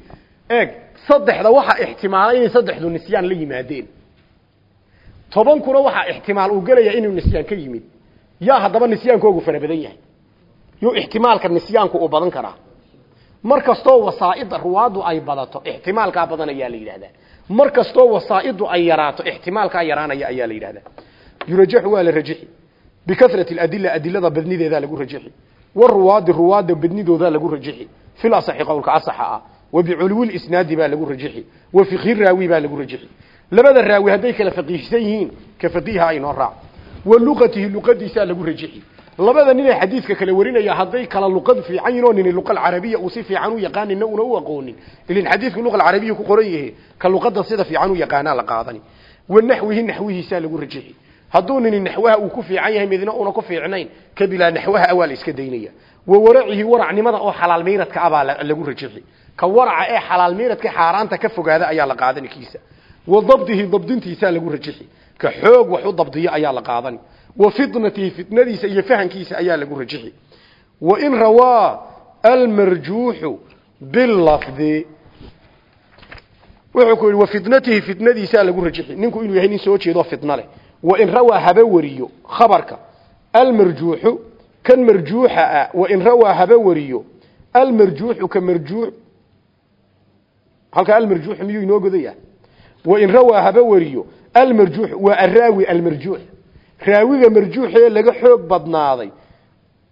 Eeg saddexda waxaa ixtimaala inay saddexdu nisyaan la yimaadeen. Tobankuna waxaa ixtimaal uu gelaya inuu nisyaan ka yimid. Yaa haddaba nisyaankoogu fara badan yahay. Yo ixtimaalka nisyaanku uu badan karaa mar kastoo wasaa'ida ruwaadu ay badato ixtimaalkaa badan ayaa la yidhahdaa mar wasaa'idu ay yaraato ixtimaalkaa yaraanaya ayaa la yidhahdaa yurajaxu waa la rajixi bikasrati aladila adilada badnideedaa lagu rajixi waruwaadi ruwaada badnidoodaa lagu rajixi fil asaxi qowlka asaxa ah. Wabiculuwil isnaadi baa lagu rajixi wa fikhi raawi baa lagu rajixi labada raawi hadday kala faqiihsan yihiin ka faqiiha aynoo raac wa luqatihi luqadiisaa lagu rajixi labada nin ee xadiidka kala warinaya hadday kala luqad fiican yihiin oo nini luqa uu si fiican u yaqaaninna una u aqoonin. Ilin xadiidku luqa alcarabiya ku qoran yahe ka luqada sida fiican u yaqaanaa la qaadani. Wa naxwihi naxwihiisaa lagu rajixi hadduu nini naxwaha uu ku fiican yahay midna una ku fiicnayn kabilaa naxwaha waa la iska daynaya. Wa waracihi waracnimada oo xalaal miiradka ah baa lagu rajixi ka waraca ee xalaal miiradka xaaraanta ka fogaada ayaa la qaadani wa dabdihi dabdintiisaa lagu rajixi ka xoog wax u dabdiyo ayaa la qaadani wa fitnatihi fitnadiisa iyo fahankiisa ayaa lagu rajixi wa in rawaa almarjuuxu bilafdi wuxuu ku yidhi wa fitnatihi fitnadiisaa lagu rajixi ninku inuu yahay nin soo jeedo fitna leh. Wa in rawaa haba wariyo khabarka. Almarjuuxu kan marjuuxa ah wa in rawaa haba wariyo almarjuuxu ka marjuux halka almarjuuxu miyuu inoo godaya wa in rawaa haba wariyo almarjuux waa araawi almarjuux raawiga marjuuxee laga xoog badnaaday.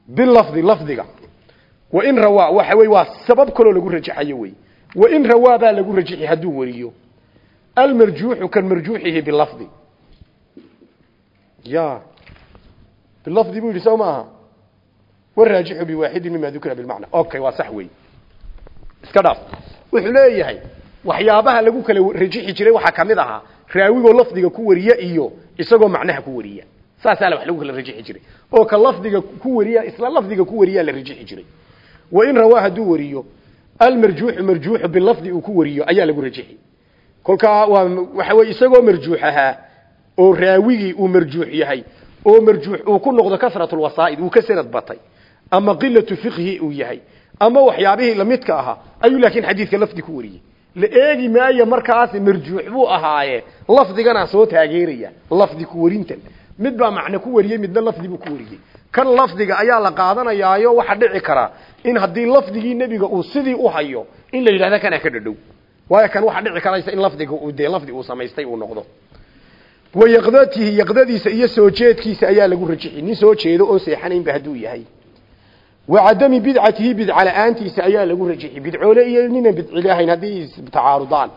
Bilafdi lafdiga. Wa in rawaa waxa wey waa sabab kaloo lagu rajaxayo wey wa in rawaa baa lagu rajixi hadduu wariyo. Almarjuuxu kan marjuuxihi bilafdi. Ya bilafdi buu yidhi soo maaha waraajixu biwaaxidin mima dukira bilmacna. Okay waa sax wey iska dhaaf. Wuxuu leeyahay waxyaabaha lagu kala rajixi jiray waxaa ka mid ahaa raawigoo lafdiga ku wariya iyo isagoo macnaha ku wariya saasaa wax lagu kala rajixi jiray oo ka lafdiga ku wariya isla lafdiga ku wariyaa la rajixi jiray. Wa in rawaa hadduu wariyo almarjuuxu marjuuxu bilafdi uu ku wariyo ayaa lagu rajixi kolkaa waa waxa weye isagoo marjuux oo raawigii uu marjuux yahay oo marjuux uu ku noqdo kasrat lwasaa'id uu ka sanad batay ama qilatu fiqhi uu yahay ama waxyaabihii lamidka ahaa ayuu laakiin xadiidka lafdi ku wariyey. La eegi maayo markaas marjuux buu ahaaye lafdigana soo taageeraya lafdi ku warintan mid baa macno ku wariyey midna lafdi buu ku wariyey. Kan lafdiga ayaa la qaadanayaayo waxa dhici kara in haddii lafdigii nebiga uu sidii u hayo in la yidhahda kana ka dhadhow. Waayo kan waxa dhici karaysa in lafdiga uu dee lafdi uu samaystay uu noqdo. Wa yaqdatihi yaqdadiisa iyo soo jeedkiisa ayaa lagu rajixi. Nin soo jeedo oon seexanaynba hadduu yahay. Wa cadami bidcatihi bidca la'aantiisa ayaa lagu rajixi. Bidcoole iyo ninan bidcilahayn haddii tacaarudaan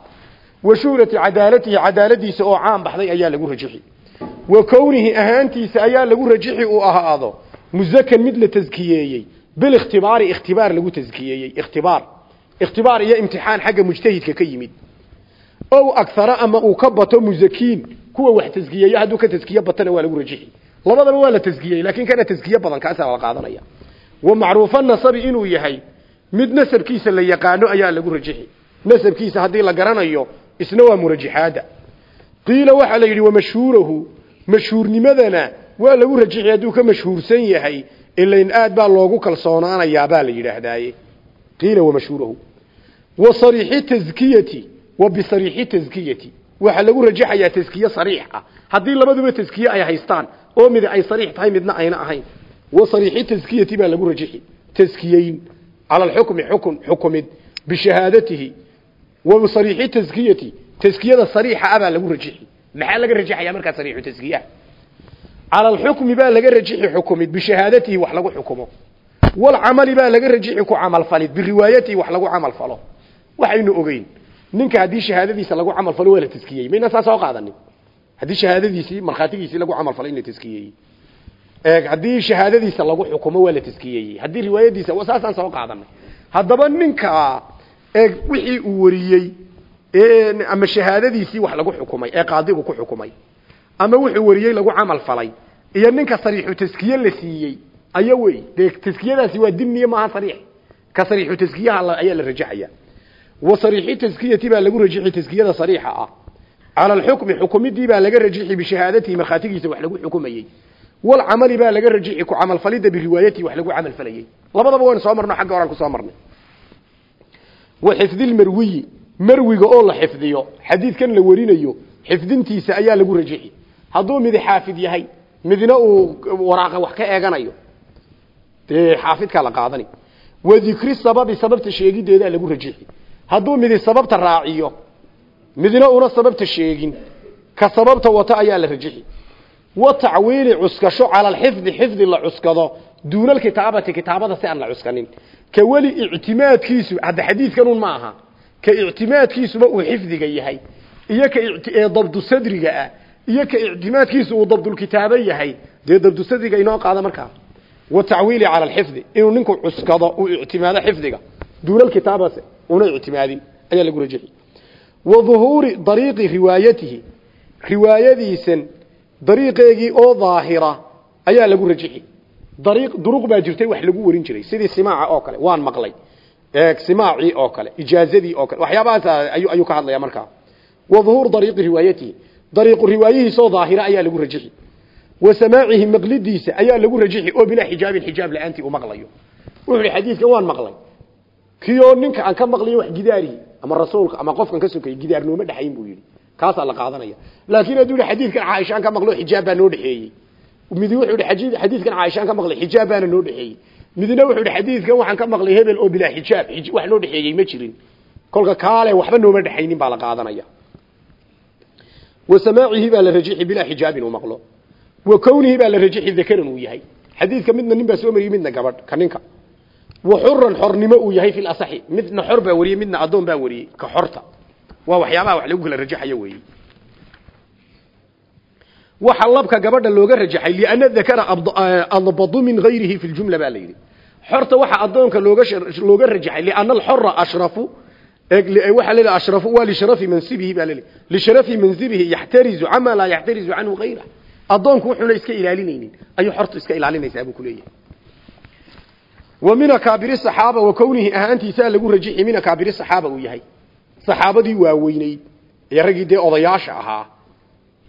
wa shuhrati cadaalatihi cadaaladiisa oo caan baxday ayaa lagu rajixi wa kownihi ahaantiisa ayaa lagu rajixi uu ahaado muzakan mid la taskiyeeyey bilikhtibaari ikhtibaar lagu taskiyeeyey ikhtibaar. Ikhtibaar iyo imtixaan xagga mujtahidka ka yimid. Ow akhara ama uu ka bato muzakiin kuwa wax taskiyeeya hadduu ka taskiye batana waa lagu rajixi. Labadaba waa la taskiyey laakiin kana taskiye badan kaasaa la qaadanaya. Wa macruufa nasabi inuu yahay mid nasabkiisa la yaqaano ayaa lagu rajixi. Nasabkiisa haddii la garanayo isna waa murajaxaada qiila waxaa la yidhi wamashhuurahu mashhuurnimadana waa lagu rajixi hadduu ka mashhuursan yahay ilain aad baa loogu kalsoonaanayaa baa la yidhaahdaaye. Qiila wamashhuurahu wa sariixi taskiyati wa bisariixi taskiyati waxaa lagu rajaxayaa taskiye sariix ah. Labaduba taskiye ay haystaan oo mid ay sariix tahay midna ayna ahayn. Wa sariixi taskiyati baa lagu rajixi taskiyeyn cala alxukmi xukun xukumid. Bishahaadatihi wa sariixi taskiyati taskiyada sariixa ah lagu rajixi maxaa laga rajaxaya markaa sariixu taskiyaha cala alxukmi baa laga rajixi xukumid bishahaadatihi wax lagu xukumo. Walcamali baa laga rajixi ku camalfalid biriwaayatihi wax lagu camal falo. Waxaynu ogeyn ninka haddii shahaadadiisa lagu camal falo waa la taskiyey. Mayna saa soo qaadanin? Haddii shahaadadiisii markhaatigiisii lagu camal falo in la taskiyeeyey eeg haddii shahaadadiisa lagu xukumo waa la taskiyeeyey haddii riwaayadiisa saasaan soo qaadanay. Haddaba ninka eeg wixii uu wariyey ama shahaadadiisii wax lagu xukumay ee qaadigu ku xukumay. Ama wuxuu wariyey lagu camal falay. Iyo ninka sariixu taskiye la siiyey. Aya wey dee taskiyadaasi waa dimniye maaha sariix. Ka sariixu taskiyaha ayaa la rajaxaya wa sariixi taskiyati baa lagu rajixi taskiyada sariixa ah. Cala alxukmi xukumidii baa laga rajixi bishahaadatihi markhaatigiisa wax lagu xukumayey walcamali baa laga rajixi ku camalfalidda biriwaayatihi wax lagu camal falayey labadaba waynu soo marno xagga horan ku soo marnay. Wa xifdilmarwiyi marwiga oo la xifdiyo xadiidkan la warinayo xifdintiisa ayaa lagu rajixi hadduu midi xaafid yahay midna uu waraaqa wax ka eeganayo dee xaafidkaa la qaadani. Wa dikri sababi sababta sheegideedaa lagu rajixi hadduu midi sababta raaciyo midna una sababta sheegin ka sababta wata ayaa la rajixi wa tacwiili cuskasho cala alxifdi xifdi la cuskado duuna alkitaabati kitaabada si aan la cuskanin ka weli ictimaadkiisu hadda xadiidkanun ma aha ka ictimaadkiisuba uu xifdiga yahay iyo ka dabdu sadriga ah iyo ka ictimaadkiisu uu dabdulkitaabo yahay. Dee dabdu sadriga inoo qaada markaa? Wa tacwiili cala alxifdi inuu ninku cuskado uu ictimaado xifdiga. Duuna alkitaabati una ictimaadin ayaa lagu rajixi wa duhuuri dariiqi riwaayatihi riwaayadiisan dariiqeegii oo daahira ayaa lagu rajixi dariiq duruq baa jirtay wax lagu warin jiray sidii simaaca oo kale waan maqlay eeg simaacii oo kale ijaazadii oo kale. Waxyaabahaas ayuu ayuu ka hadlaya markaa. Wa dhuhur dariiqi riwaayatihi dariiqu riwaayihiisoo daahira ayaa lagu rajixi wa samaacihi maqlidiisa ayaa lagu rajixi oo bilaa xijaabin xijaab la'aantii uu maqlayo. Wuxuu ihi xadiidkan waan maqlay. Kiyoo ninka aan ka maqliyo wax gidaarihi ama rasuulka ama qofkan ka sokayay gidaar nooma dhexayn buu yidhi. Kaasaa la qaadanaya. Laakiin hadduu yihi xadiidkan caaisha aan ka maqlo xijaab baa noo dhexeeyey midi wuxuu yihi xadiidkan caaisha aan ka maqlay xijaab baana noo dhexeeyey midna wuxuu yihi xadiidkan ka maqlay hebel oo bilaa xijaab. Wax noo dhexeeyey ma jirin. Kolka kaale waxba nooma dhexaynin baa la qaadanaya. Wa samaacihi baa la rajixi bilaa xijaabin uu maqlo. Wa baa la rajixi dakaran uu yahay. Xadiidka midna nin baa soo mariyey midna gabadh ka ninka. Xornimo uu yahay fi lasaxi midna xor baa midna addoon baa wariyey ka xorta. Waa waxyaabaha wax lagu kala rajaxayo weeye waxa labka gabadha looga rajaxay liana dakara adbadu min gayrihi fi ljumla baa la yidhi. Xorta waxa addoonka looga looga rajaxay liana alxora ashrafu waxa la ashrafu waa lisharafi mansibihi baa la leeyahay lisharafi mansibihi yaxtarizu cama laa yaxtarizu canhu gayra addoonku wuxuuna iska ilaalinaynin. Ayuu xortu iska ilaalinaysaa buu ku leeyahay. Akaabiri saxaaba wa kownihi ahaantiisaa lagu rajixi min akaabiri saxaaba uu yahay. Saxaabadii waaweyneyd ee raggii dee odayaasha ahaa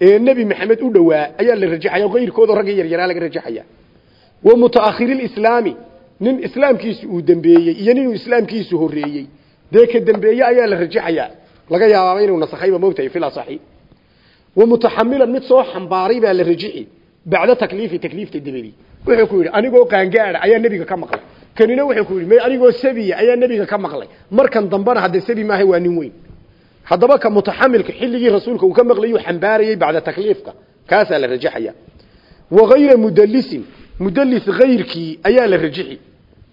ee nebi maxamed u dhowaa ayaa la rajaxaya kayrkoodoo raggii yaryaraa laga rajaxaya. Wa mutaakhiri lislaami nin islaamkiisu uu dembeeyey iyo ninuu islaamkiisu horreeyey. Dee ka dembeeye ayaa la rajaxaya. Laga yaabaaba inuu nasakhayba moogtahay fil asaxi wa mutaxamilan mid soo xambaaray baa la rajixi bacda takliifi takliifta dabadi wuxuu ku yidhi anigoo qaangaada ayaa nebiga ka maqlay. Kanina wuxuu ku yidhi may anigoo sabiya ayaa nebiga ka maqlay. Markan dambena hadde sabi maaha waa nin weyn haddaba ka mutaxamilka xilligii rasuulka uu ka maqlayuu xambaarayey bacda takliifka kaasaa la rajaxaya wa hayra mudalisin mudalis hayrkii ayaa la rajixi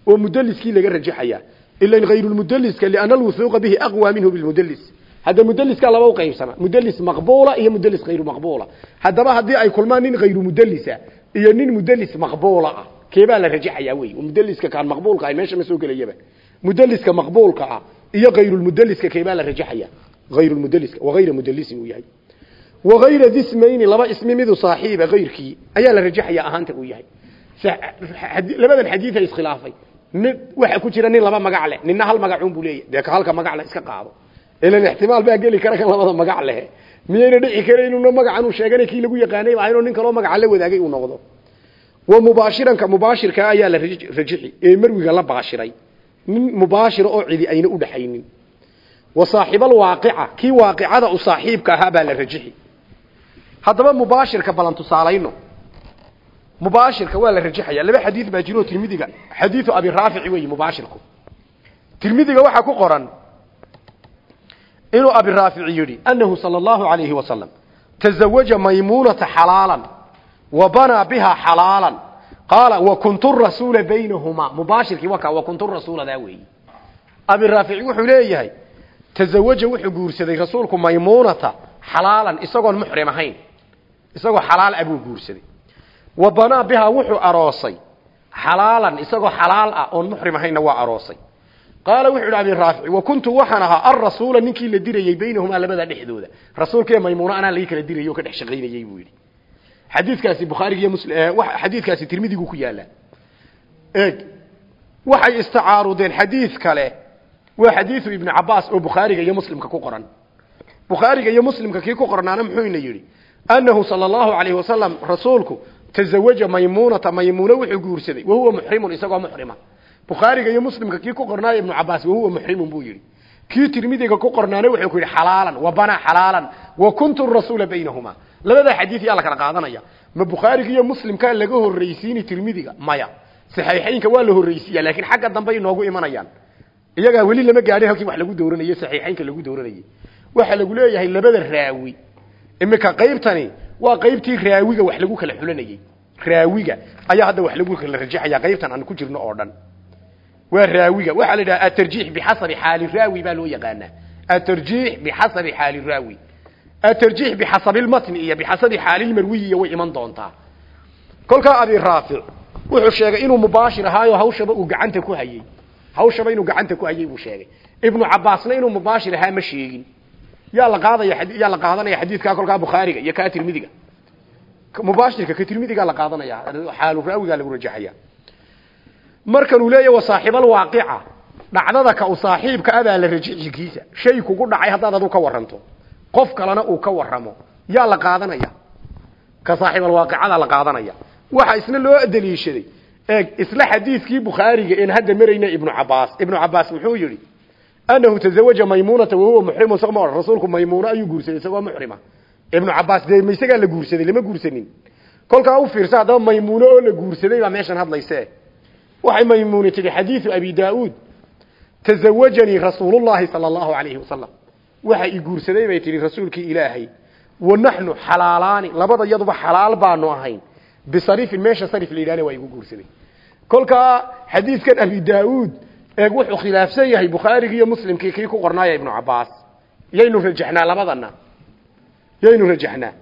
oo mudaliskii laga rajaxaya ilan hayrulmudaliska liana alwuhuuqa bihi aqwa minhu bilmudalis hadda mudaliska laba u qaybsana mudalis maqbuula iyo mudalis hayru maqbuula. Haddaba haddii ay kulmaan nin hayru mudalisa iyo nin mudalis maqbuula ah keebaa la rajaxaya wey mudaliska kaan maqbuulka ah meesha ma soo gelayaba mudaliska maqbuulka ah iyo hayrulmudaliska keebaa la rajaxaya hayrulmudaliska wagayra mudalisin uu yahay. wagayra dismayni laba ismi midu saaxiiba hayrkii ayaa la rajaxaya ahaanta uu yahay. labadan xadiida iskhilaafay mid waxa ku jira nin laba magac leh nina hal magacuun buu leeyahy dee ka halka magac leh iska qaado ilan ixtimaal baa geli kara kan labada magac leh miyayna dhici kara inuuna magacan uu sheeganay kii lagu yaqaanay baa inuu nin kaloo magaca la wadaagay uu noqdo wa mubaashiranka mubaashirka ayaa la rajixi ee marwiga la baashiray nin mubaashira oo cidi ayna u dhaxaynin waaqicada u saaxiibka ahaa baa la rajixi haddaba mubaashirka balan tusaalayno. Mubaashirka waa la rajaxaya laba xadiid baa jiro tirmidiga. Xadiidu abi raafici weeye mubaashirku. Tirmidiga waxaa ku qoran inuu abi raafici yidhi annahu sala allahu alayhi wasalam tazawaja maymuunata xalaalan wa banaa biha xalaalan. Qaala wa kuntu rasuula baynahumaa mubaashirkii waka wa kuntu rasuuladaa weeyi. Abi raafici wuxuu leeyahay tazawaja wuxuu guursaday rasuulku maymuunata xalaalan isagoon muxrim ahayn. Isagoo xalaal ah guursaday. Wa banaa wuxuu aroosay. Xalaalan isagoo xalaal ah oon muxrim ahaynna waa aroosay. Qaala wuxuu yidhi abi raafici wa kuntu waxaan ahaa alrasuula ninkii la dirayey baynahumaa labada dhexdooda. Rasuulkaiyo maymuuna anaa kala dirayay ka dhex shaqaynayey buu yidhi. Xadiidkaasi bukhaariga iyo muslim xadiidkaasi tirmidigu ku yaallaa. Eeg waxay istacaarudeen xadiid kale waa xadiidu ibnu cabaas oo bukhaariga iyo muslimka ku qoran. Bukhaariga iyo muslimka kii ku qornaana muxuuna yidhi annahu sala allahu calayhi wasalam rasuulku tazawaja maymuunata maymuuna wuxuu guursaday wahuwa muxrimun isagoo muxrima bukhaariga iyo muslimka kii ku qornaaya ibnu cabaas wahuwa muxrimun buu yidhi. Kii tirmidiga ku qornaana wuxuu ku yidhi xalaalan wa banaa xalaalan wa kuntu rasuula baynahumaa labadaa xadiid yaa la kala qaadanaya. Ma bukhaariga iyo muslimkaa laga horraysiini tirmidiga maya. Saxiixaynka waa la horraysiiya laakiin xagga dambe inoogu imanayaan iyagaa weli lama gaadhin halkii wax lagu dowranayey saxiixaynka lagu dowranayey waxaa lagu leeyahay labada raawi. Imika qaybtani waa qaybtii raawiga wax lagu kala xulanayey raawiga ayaa hadda wax lagu kala rajaxaya qaybtan aan ku jirno oo dhan. Waa raawiga waxaa la yidhaha atarjiix bixasabi xaali raawi baa loo yaqaanaa. Atarjiix bixasabi xaali raawi. Atarjiix bixasabi lmatni iyo bixasabi xaali lmarwiyi way iman doontaa. Kolkaa abi raafic wuxuu sheegay inuu mubaashir ahaayo hawshaba uu gacanta ku hayey hawshaba inuu gacanta ku hayey buu sheegay. Ibnu cabaasna inuu mubaashir ahaa ma sheegin. Yaa la qaadaya yaa la qaadanaya xadiidkaa kolkaa bukhaariga iyo kaa tirmidiga. Mubaashirka ka tirmidigaa la qaadanaya xaalu raawigaa lagu rajaxaya. Markanuu leeyahy wa saaxiibalwaaqica dhacdada ka u saaxiibka abaa la rajixikiisa shay kugu dhacay haddaad adu ka waranto qof kalena uu ka waramo yaa la qaadanaya. Ka saaxiibalwaaqicada la qaadanaya. Waxa isna loo daliishaday eeg isla xadiidkii bukhaariga een hadda marayna ibnu cabaas ibnu cabaas muxuu yidhi annahu tazawaja maymuunata wahuwa muxrimu isagama odhan rasuulku maymuuno ayuu guursaday isagoo muxrima ibnu cabaas dee ma isagaa la guursaday? Lama guursanin. Kolkaa u fiirsa haddaba maymuuno oo la guursaday baa meeshan hadlayse. Waxay maymuuni tidhi xadiidu abi daauud tazawajanii rasuulullahi sala allahu calayhi wasalam waxa i guursaday bay tidhi rasuulkii ilaahay wa naxnu xalaalaani. Labada yaduba xalaal baanu ahayn. Bisarifin meesha sarif la yidhahna kolkaa xadiidkan abi daauud eeg wuxuu khilaafsan yahay bukhaarigi iyo muslimkii kii ku qornaaya ibnu cabaas yaynu rajaxnaa labadana. Yaynu rajaxnaa.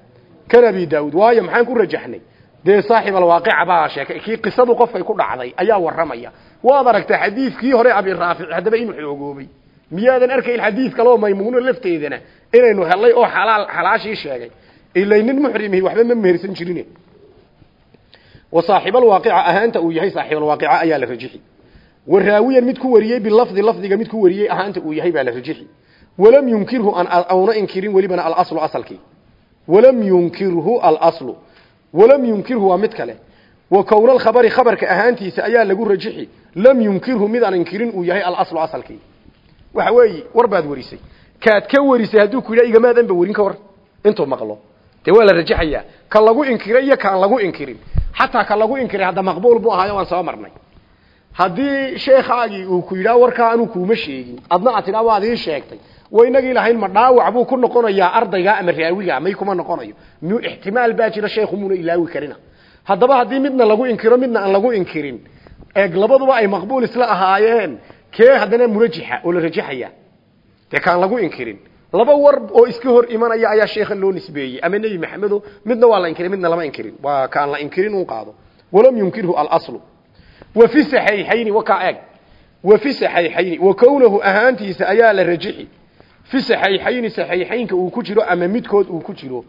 Kan abi daauud waayo maxaan ku rajaxnay? Dee saaxib alwaaqica baa sheekay kii qisadu qofkay ku dhacday ayaa warramaya. Waad aragtaa xadiidkii hore abi raafic haddaba inuu xoogoobay miyaadan arkayn xadiid kaleo maymuuno lafteedana inaynu helay oo xalaal xalaashii sheegay. Ilay nin waxba ma mehersan jirin wa saaxibalwaaqica ahaanta uu yahay saaxibalwaaqica ayaa la rajixi wa raawiyan mid ku wariyey bilafdi lafdiga mid ku wariyey ahaanta uu yahay baa la rajixi walam yunkirhu an auna inkirin welibana alaslu asalkii walam yunkirhu alaslu walam yunkirhu waa mid kale. Wa kowna alkhabari khabarka ahaantiisa ayaa lagu rajixi lam yunkirhu mid aan inkirin uu yahay alaslu asalkii waxa weeye war baad warisay. Kaad ka warisay hadduu ku yidhaha igamaadanba warin xataa ka lagu inkiray hadda maqbuul buu ahaayo waan soo marnay. Haddii sheekhaagii uu ku yidhaha warkaa anuu kuuma sheegin. Adna aad tidhaa waad ii sheegtay. Wa inagii lahayn ma dhaawac buu ku noqonayaa ardayga ama raawiga may kuma noqonayo. Miyuu ixtimaal baa jira sheekhu muuna ilaawi karina. Haddaba haddii midna lagu inkiro midna aan lagu inkirin. Eeg labaduba ay maqbuul isla ahaayeen. Kee haddana murajixa oo la rajaxaya? Dee kaan lagu inkirin laba war oo iska hor imanaya ayaa sheekha loo nisbeeyey. Ama nebi maxamedo midna waa la inkiray midna lama inkirin. Waa kaan la inkirin un qaado. Walam yunkirhu alaslu. Wa fi saxiixayni wakaa eeg. Wa fi saxiixayni wa kownahu ahaantiisa ayaa la rajixi. Fi saxiixayni saxiixaynka uu ku jiro ama midkood uu ku jiro.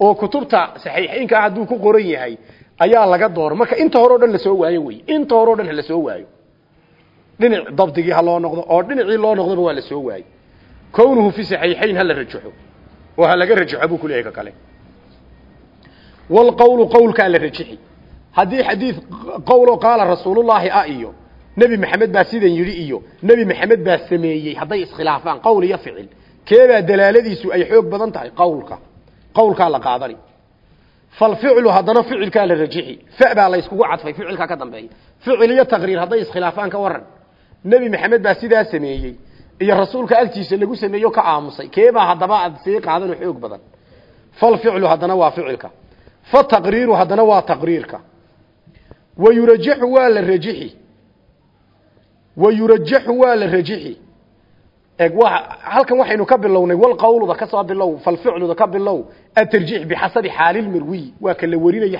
Oo kutubta saxiixaynka hadduu ku qoran yahay ayaa laga dooro marka inta hore o dhan la soo waayo wey. Inta hore o dhan la soo waayo. Dhinac dabdigii ha loo noqdo oo dhinacii loo noqdoba waa la soo waayo kownuhu fi saxiixayn ha la rajaxo oo ha laga rajaxo buu kuleeyahay ka kale. Walqowlu qowlkaa la rajixi. Haddii xadiid qowlo qaala rasuulullaahi ah iyo nebi maxamed baa sidan yidhi iyo nebi maxamed baa sameeyey hadday iskhilaafaan qowl iyo ficil. Keebaa dalaaladiisu ay xoog badan tahay qowlka qowlkaa la qaadani. Falficlu haddana ficilkaa la rajixi. Fa baa la yskugu cadfay ficilkaa ka dambeeya. Ficil iyo iyo rasuulka agtiisa lagu sameeyo ka aamusay. Keebaa haddaba aad sii qaadano xoog badan. Falficlu haddana waa ficilka. Fataqriiru haddana waa taqriirka. Wa waa la rajixi. Wa waa la rajixi. Eg halkan waxaynu ka bilownay walqawluda ka soo bilow falficluda ka bilow atarjiix bixasabi xaalilmarwiy waa ka la warinayo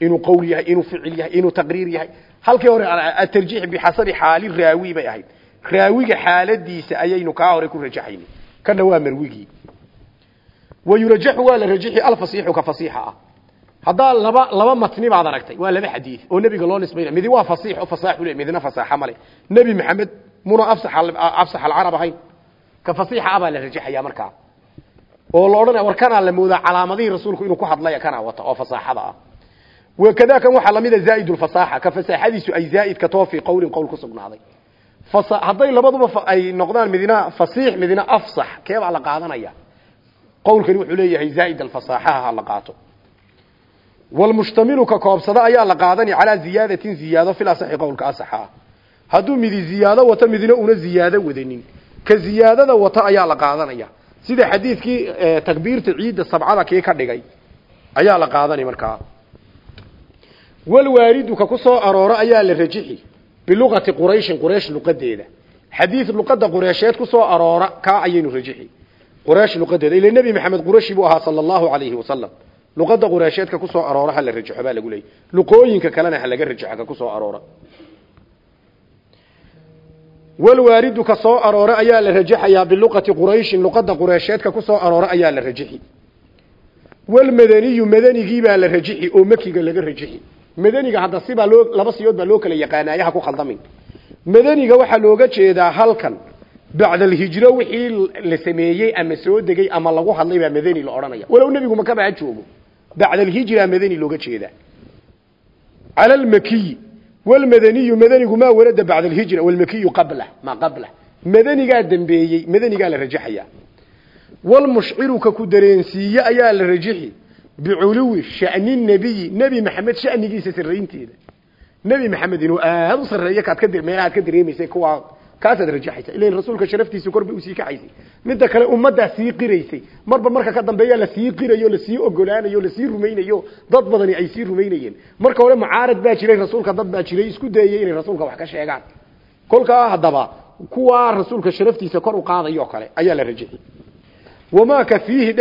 inuu qowl yahay inuu ficil yahay inuu taqriir yahay. Halkii hore atarjiix bixasabi xaali raawi bay ahayd raawiga xaaladiisa ayaynu kaa hore ku rajaxaynay kana waa marwigii wa yurajaxu waa la rajixi alfasiixu ka fasiixa ah. Laba laba matni baad aragtay waa laba xadiid oo nebiga loo nisbayna. Midi waa fasiix oo fasaaxu le midna fasaaxa male nebi maxamed muna afsax afsax alcarab ka fasiixa ah la rajaxaya markaa. Oo la odhanaya war la moodaa calaamadihii rasuulku inuu ku hadlaya kanaa wata oo fasaaxada ah. Wakada kan waxaa lamida zaa'id lfasaaxa ka fasaaxadiisu ay zaa'idka too fii qowlin qowl ku sugnaaday hadday labaduba ay noqdaan midna fasiix midna afsax keebaa la qaadanaya? Qowlkani wuxuu leeyahay zaa'id alfasaaxaha ha la qaato. Walmushtamilu ka koobsada ayaa la qaadani calaa ziyaadatin ziyaado fil asaxi qowlka asaxa. Ah hadduu midi ziyaado wato midna una ziyaado wadanin. Ka ziyaadada wata ayaa la qaadanaya. Sida xadiidkii takbiirta ciidda sabcada kii ka dhigay ayaa la qaadani markaa. Walwaaridu ka ku soo arooro biluqati qurayshin quraysh luqadeeda xadiid luqada qureysheed ku soo aroora kaa ayaynu rajixi quraysh luqadeeda ila nebi maxamed qurashi buu ahaa sala allahu calayhi wasalam luqada qureysheedka ku soo aroora ha la rajaxo baa lagu leeyay luqooyinka kalena ha laga rajaxa ka ku soo aroora walwaaridu ka soo aroora ayaa la rajaxayaa biluqati qurayshin luqada qureysheedka ku soo aroora ayaa la rajixi walmadaniyu madanigii baa la rajixi oo makiga laga rajixi madaniga hadda sibaa loo laba siyood baa loo kala yaqaanaaye ha ku khaldamin madaniga waxaa looga jeedaa halkan bacdalhijro wixii la sameeyey ama soo degay ama lagu hadlay baa madani la odhanaya. Walow nebigu makaba ha joogo bacdalhijra madani looga jeedaa. Cala almakiyi walmadaniyu madanigu maa warada bacda alhijra walmakiyu qablah ma qablah madanigaa dambeeyey madanigaa la rajaxaya walmushciru ka ku dareensiiye ayaa la rajixi biculuwi shani nebiyi nebi maxamed shanigiisa sarraynteeda nebi maxamed inuu aada u sarreeyo kaad ka meelahaad ka dareemaysay kuwaa kaasaad rajaxaysa ilan rasuulka sharaftiisa kor bay u sii kacaysay midda kale ummaddaa sii qiraysay marba marka ka dambeeya la sii qirayo la sii ogolaanayo la sii rumaynayo dad badani ay sii rumaynayeen marka hore mucaarad baa jiray rasuulka dad baa jiray isku dayayey inay rasuulka wax ka sheegaan kolkaa haddaba kuwaa rasuulka sharaftiisa kor u qaadayo kale ayaa la rajixi wamaa ka fiihi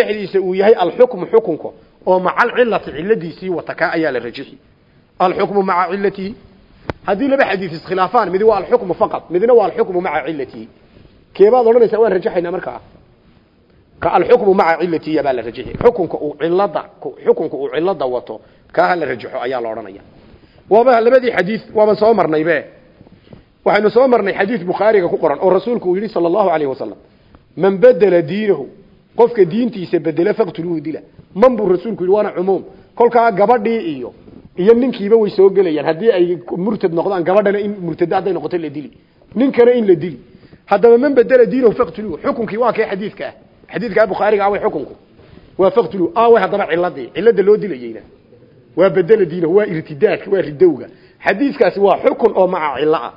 oo maca alcilati ciladiisii wata kaa ayaa la rajixi alxukmu maca cilatihi haddii laba xadiis iskhilaafaan midi waa alxukmu faqad midna waa alxukmu maca cilatihi keebaad odhanaysaa waan rajaxaynaa markaa ka alxukmu maca cilatihi baa la rajixi xukunka uu cilada xukunka uu cilada wato kaaha la rajaxo ayaa la odhanaya. Waaba labadii xadiis waaban soo marnaybe waxaynu soo marnay xadiis bukhaariga ku qoran oo rasuulku uu yidhi sala allahu alayhi wasalam man bedela diinahu qofka diintiisa bedela faqtuluuhu dila man buu rasuulku yidhi waana cumuum. Kolkaa gabadhii iyo iyo ninkiiba way soo gelayaan. Haddii ay murtad noqdaan gabadhana in murtada hadday noqoto la dili. Ninkana in la dili. Haddaba man bedela diinahu faqtuluuhu xukunkii waa kee xadiidka ah? Xadiidkaa bukhaariga away xukunku? Waa faqtuluuhu away haddaba ciladii cilada loo dilayeyna. Waa bedela diinahu waa irtidaadka waa ridowga. Xadiidkaasi waa xukun oo maca cilo ah.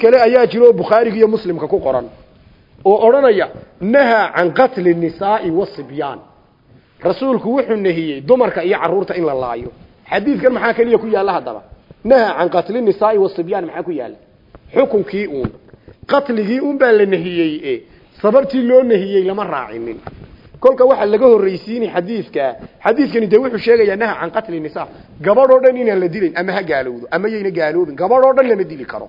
Kale ayaa jiro bukhaariga iyo muslimka ku qoran oo odhanaya nahaa can qatli nisaai wasibyaan rasuulku wuxuu nahiyey dumarka iyo carruurta in la laayo. Xadiidkan maxaa keliya ku yaalla haddaba? Nahaa can qatli nisaai wasibyaan maxaa ku yaalla? Xukunkii uun. Qatligii un baa la nahiyey e sababtii loo nahiyey lama raacinin. Kolka waxaa laga horreysiinay xadiidka xadiidkani dee wuxuu sheegayaa naha can qatli nisa gabadhoo dhan inaan la dilayn ama ha gaalowdo ama yayna gaaloobin gabadhoo dhan lama dili karo.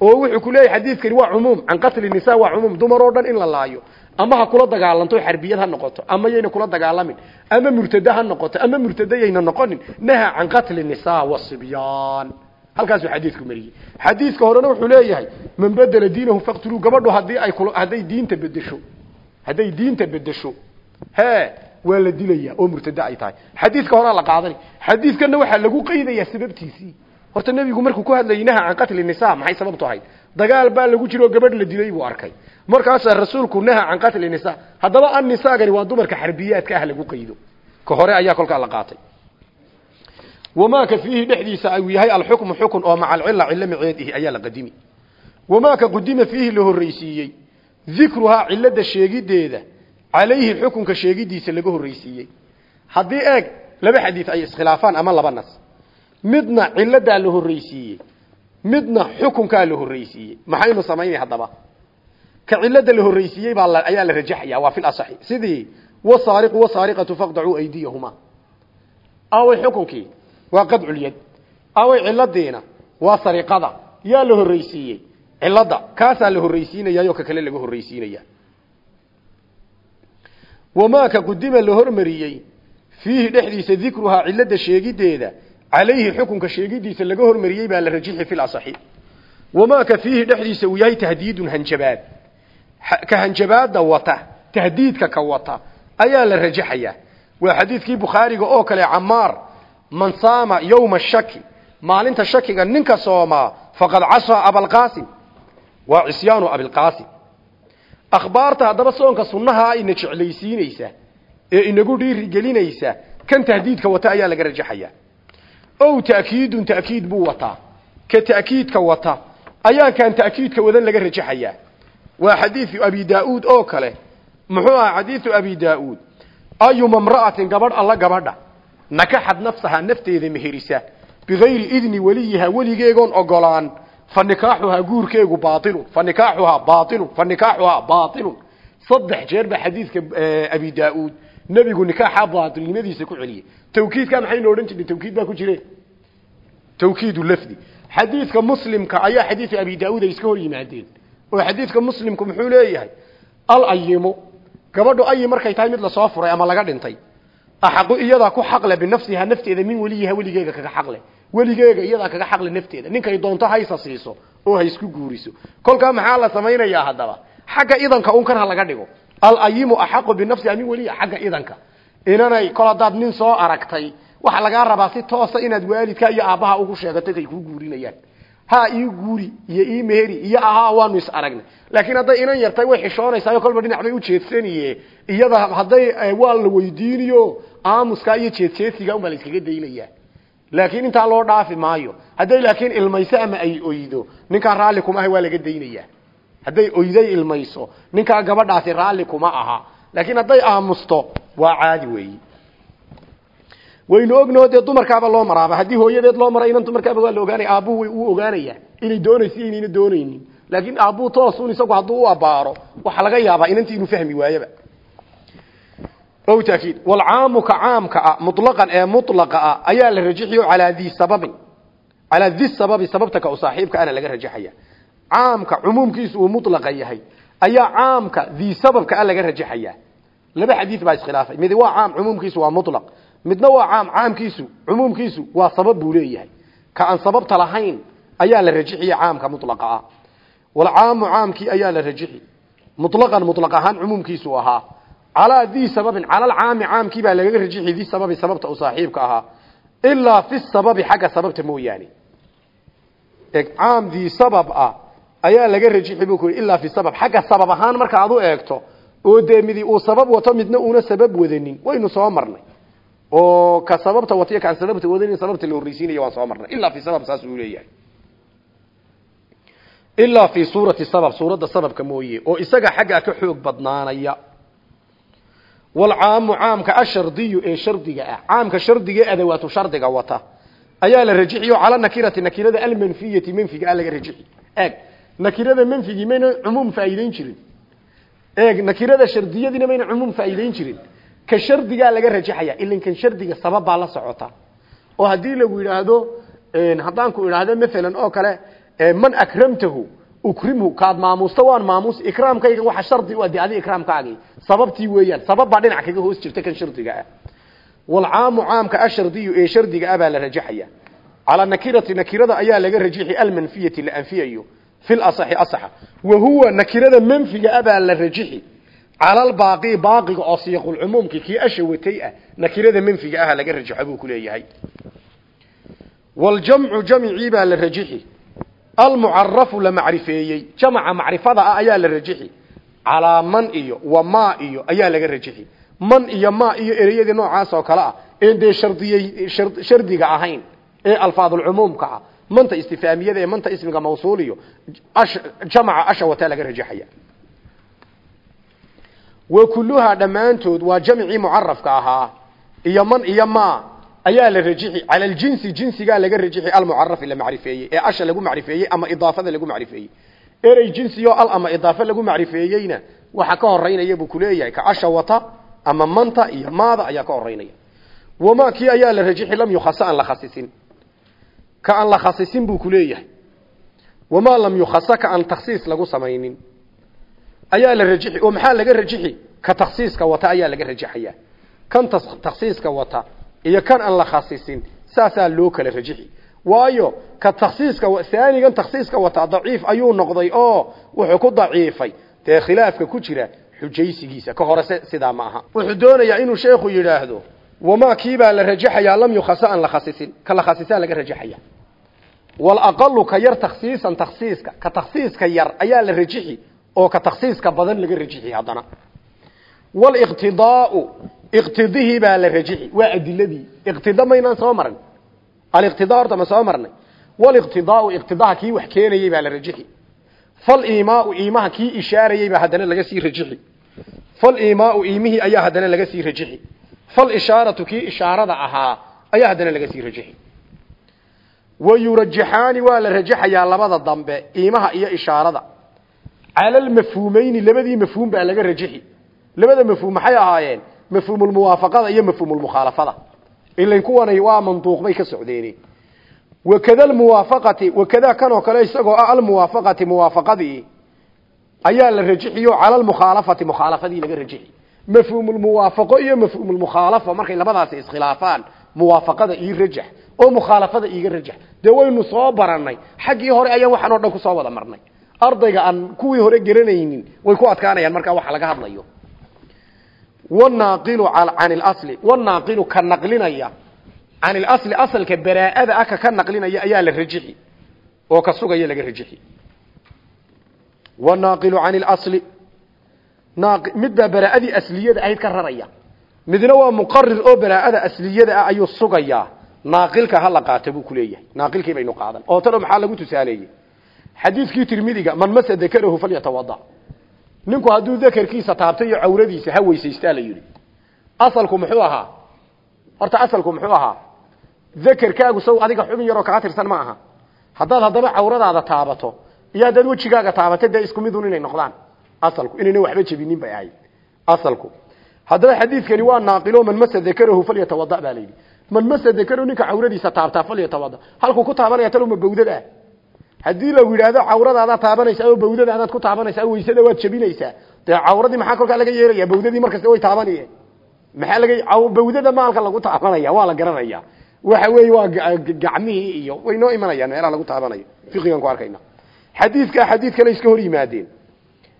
Oo wuxuu ku leeyahay xadiidkani waa cumuum can qatli nisa waa cumuum dumaroo dhan in la laayo ama ha kula dagaalanto xarbiyad ha noqoto ama yayna kula dagaalamin ama murtada ha noqoto ama murtada yayna noqonin naha can qatli nisa wasibyaan halkaasuu xadiidku mariyey. Xadiidka horena wuxuu leeyahay man bedela diinahu faqtuluu gabadhu haddii ay hadday diinta bedesho hadday diinta bedesho he waa la dilaya oo murtada ay tahay. Xadiidka horaa la qaadani. Xadiidkana waxaa lagu qaydayaa sababtiisii. Horta nebigu markuu ku hadlayay naha can qatli nisa maxay sababtu ahayd? Dagaal baa lagu jiro gabadh la dilay buu arkay markaasaa rasuulku naha can qatli nisa haddaba an nisaagani waa dumarka xarbiyaadka ah lagu qaydo ka hore ayaa kolkaa la qaatay. Wamaa ka fiihi dhexdiisa uu yahay alxukmu xukun oo maca alcila cilo maceedihi ayaa la qadimi. Wamaa ka qudima fiihi la horreysiiyey dikruhaa cilada sheegideeda calayhi xukunka sheegidiisa laga horreysiiyey haddii eeg laba xadiid ay iskhilaafaan ama laba nas. Midna ciladaa la horreysiiyey midna xukunkaa la horreysiiyey maxaynu samaynay haddaba ka cilada la horreysiiyey baa ayaa la rajaxaya waa fi lasaxi sidii wasaariqu wasaariqatu faqdacuu aydiyahuma. Away xukunkii waa qadculyad away ciladiina waa sariqada yaa la horreysiiyey cilada kaasaa la horreysiinayaayoo ka kale laga horreysiinaya wamaa ka qudima la hormariyey fiihi dhexdiisa dikruhaa cilada sheegideeda calayhi xukunka sheegidiisa laga hormariyey baa la rajixi fi lasaxi wamaa ka fiihi dhexdiisa uu yahay tahdiidun hanjabaad ka hanjabaada wata tahdiidka ka wata ayaa la rajaxayaa. Waa xadiidkii bukhaariga oo kale camaar man saama yowma shaki maalinta shakiga ninka soomaa faqad casaa abalqaasim waa cisyaanu abilqaasim akhbaarta haddaba soonka sunnaha ina jeclaysiinaysa ee inagu dhiirigelinaysa kan tahdiidka wata ayaa laga rajaxayaa. Ow ta'kiidun ta'kiid buu wataa. Ka ta'kiidka wata ayaa kaan ta'kiidka wadan laga rajaxayaa waa xadiidu abi daa'uud oo kale. Muxuu aha xadiidu abi daa'uud ayuma mra'atin gabadh alla gabadha. Nakaxad nafsahaa nafteeda meherisa bigayri idni weliyihaa weligeegoon ogolaan fa nikaaxuhaa guurkeegu baailun fa nikaaxuhaa baailun fa nikaaxuhaa baailun saddex jeer baa xadiidka abi daa'uud nebigu nikaaxa baatilnimadiisa ku celiyey tawkiidka maxaynu odhan jirnay tawkiid baa ku jire. Tawkiidu lafdi. Xadiidka muslimka ayaa xadiidu abi daa'uud ay iska hor yimaadeen oo xadiidka muslimku muxuu leeyahay alayimu gabadhu ayi markay tahay mid la soo furay ama laga dhintay. Axaqu iyadaa ku xaqle binafsihaa nafteeda min weliyiha weligeega kaga xaqle. Weligeega iyadaa kaga xaqli nafteeda. Ninkay doonto haysa siiso oo ha isku guuriso. Kolkaa maxaa la samaynayaa haddaba? Xagga idanka un kan ha laga dhigo. Alayimu axaqu binafsiha min weliya xagga idanka. Inanay kol haddaad nin soo aragtay waxaa lagaa rabaa si toosa inaad waalidka iyo aabbaha ugu sheegato kay kuu guurinayaan ha ii guuri iyo ii meheri iyo ahaa waanu is aragnay. Laakiin hadday inan yartay way xishoonaysaa kolba dhinac bay ujeedsaniye iyada hadday waa la weydiiniyo aamuska iyo jeedjeedsiga unbaa la iskaga daynaya laakiin intaa loo dhaafi maayo. Hadday laakiin ilmayso ama ay oydo ninkaa raalli kuma aha waa laga daynaya hadday oyday ilmayso ninkaa gabadhaasi raalli kuma aha. Laakiin hadday aamusto waa caadi weeyi waynu dee dumarkaaba loo maraaba. Haddii hooyadeed loo mara inan dumarkaaba waa la ogaanaya aabbuhu uu ogaanaya inay doonayso inayna doonaynin. Laakiin aabbuhu toosun isagu hadduu u abaaro waxaa laga yaabaa inantii inuu fahmi waayaba. O taakiid walcaamu ka caamka ah mutlaqan ee mutlaqa ah ayaa la rajixiyo calaa dii sababin. Calaa di sababi sababta ka u saaxiibka ana laga rajaxaya. Caamka cumuumkiisu uu mutlaqa yahay ayaa caamka dii sababka a laga rajaxaya. Laba xadiid baa iskhilaafay mid waa caam cumuumkiisu waa mutlaq midna waa caam caamkiisu cumuumkiisu waa sabab buu leeyahay. Ka aan sababta lahayn ayaa la rajixiya caamka mutlaqa ah. Walcaamu caamkii ayaa la rajixi mutlaqan mutlaq ahaan cumuumkiisu ahaa. Calaa dii sababin cala alcaami caamkii baa lagaga rajixi dii sababi sababta u saaxiibka ahaa. Ilaa fi sababi xagga sababta mooyaane. Eg caam dii sabab ah ayaa laga rajixi buu ku yidhi fi sabab. Xagga sabab ahaan marka aad u eegto oo dee uu sabab wato midna uuna sabab wadanin waynu soo marnay oo ka sababta watiyo kaan sababta wadanin sababta la horreysiinaya waan soo marnay. Ilaa fi sabab saas uu leeyahay. Ilaa fi suurati sabab suuradda sababka mooye oo isaga xaggaa ka xoog badnaanaya. Walcaamu caamka ashardiyu ee shardiga ah. Caamka shardiga adawaatu shardiga wata. Ayaa la rajixiyo cala nakirati nakirada almanfiyati manfiga a laga rajixi eeg nakirada manfigii mayna cumuum faa'iideyn jirin. Eeg nakirada shardiyadiina mayna cumuum faa'iideyn jirin ka shardigaa laga rajaxaya ilan kan shardiga sabab baa la socota. Oo haddii lagu yidhaahdo haddaan ku idhaahdo maalan oo kale man akramtahu ukrimhu kaad maamuusta waan maamuus ikraamkayga waxa shardi u adi adi ikraamkaagii sababtii weeyaan sabab baa dhinac kaga hoos jirta kan shardiga ah. Walcaamu caamka ashardiyu ee shardiga ah la rajaxaya calaa nakirati nakirada ayaa laga rajixi almanfiyati la anfiyayo fi lasaxi asaxa. Wa huwa nakirada manfiga ah baa la rajixi cala albaaqi baaqiga oo siiqulcumuumki kii asha watay ah nakirada manfiga ah laga rajaxo buu ku leeyahay. Waljamcu jamcii baa la rajixi. Almucarafu la macrifeeyey. Jamaca macrifada ah ayaa la rajixi. Calaa man iyo wa maa iyo ayaa laga rajixi. Man iyo maa iyo ereyadii noocaas oo kale ah een dee shardiyey shardiga ahayn ee alfaadulcumuumka ah. Manta istifaamiyada ee manta ismiga mawsuul iyo asha wataa laga rajaxaya dhammaantood waa jamcii mucarafka ahaa. Iyo man iyo maa ayaa la rajixi cala aljinsi jinsigaa laga rajixi almucarafi la macrifeeyey. Ee asha lagu macrifeeyey ama idaafada lagu macrifeeyey. Erey jinsiyo al ama idaafe lagu macrifeeyeyna waxa ka horeynaya buu kuleeyahay ka asha wata ama manta iyo maada ayaa ka horeynaya. Wamaa kii ayaa la rajixi lam yukhasa aan la khasisin ka aan la khasisin buu kuleeyahay wamaa lam yukhasa ka aan takhsiis lagu samaynin ayaa la rajixi oo maxaa laga rajixi ka takhsiiska wata ayaa laga rajixaya kan takhsiiska wata iyo kan aan la khasisin saasaa loo kala rajixi waayo ka takhsiiska aanigan takhsiiska wata daciif ayuu noqday oo wuxuu ku daciifay. Dee khilaafka ku jira xujaysigiisa. Ka hore sidaa ma aha. Wuxuu doonayaa inuu sheekhu yidhaahdo wamaa kiibaa la rajaxayaa lam yukhasa aan la khasisin ka la khasisaa laga rajaxaya walaqalu ka yar takhsiisan takhsiiska. Ka takhsiiska yar ayaa la rajixi oo ka takhsiiska badan laga rajixi haddana. Waliqtidaau iqtidihii baa la rajixi waa adiladii iqtida soo marin. Aliqtida horta ma soo marnay. Waliqtidaau iqtidaha kii wax keenayey baa la rajixi. Faliimaau iimaha kii ishaarayey baa haddana laga sii rajixi. Faliimaau iimihii ayaa haddana laga sii rajixi. Falishaaratu kii ishaarada ahaa ayaa haddana laga sii rajixi. Wayurajaxaani waa la rajaxayaa labada dambe iimaha iyo ishaarada cala almafhuumeyni labadii mafhuum baa laga rajixi labada mafhuum maxay ahaayeen mafhuumulmuwaafaqada iyo mafhuumulmukhaalafada ilan kuwanay waa manduuq bay ka socdeen wakada almuwaafaqati wakada kanoo kale isagoo ah almuwaafaqati muwaafaqadii ayaa la rajixiyo cala almukhaalafati mukhaalafadii laga rajixi mafhuumulmuwaafaqo iyo mafhuumulmukhaalafa markay labadaasi iskhilaafaan muwaafaqada iyo rajax oo mukhaalafada iiga rajax dee waynu soo barannay xaggii hore ayaan waxaan oo ardayga aan kuwii hore garanaynin way ku adkaanayaan markaa waxa laga hadlayo. Wanaaqilu can ilasli wanaaqilu ka naqlinaya. Can ilasli asalka baraa'ada aka ka naqlinaya ayaa la rajixi oo ka sugaya laga rajixi. Wanaaqilu can ilasli mid baa baraa'adii asliyada ahayd ka raraya. Midna waa muqarir oo baraa'ada asliyada ah ayuu sugayaa. Naaqilka ha la qaata buu kuleeyahay naaqilkii baynu qaadan. Oo tano maxaa lagu tusaaleeyey xadiidkii tirmidiga man masa dakarahu falyatawada ninku hadduu dakarkiisa taabtay iyo ha weysaystaa la yidhi. Asalku muxuu ahaa? Horta asalku muxuu ahaa? Dakarkaagu saw adiga xubin yaroo kaa tirsan ma aha. Haddaad haddaba cawradaada taabato iyo haddaad wejigaaga taabato dee isku midun inay noqdaan. Asalku inayna waxba jebinin bay ahayd. Asalku. Haddaba xadiidkani waa naaqilo man masa dakarahu falyatawada baa man masa dakarahu ninka cawradiisa taabtaa falyatawada halkuu ku taabanaya taluma bawdada haddii lagu yidhaahdo cawradaada taabanaysaa oo bawdadaadaad ku taabanaysaa weysada waad jebinaysaa dee cawradii maxaa kolkaa laga yeelaya bawdadii markasta way taabanaye maxaa laga bawdada maalka lagu taabanaya waa la garanaya. Waxa weeye waa gacmihii iyo way noo imanayaan lagu taabanayo. Fiqigan ku arkayna. Xadiidka xadiid kale iska hor yimaadeen.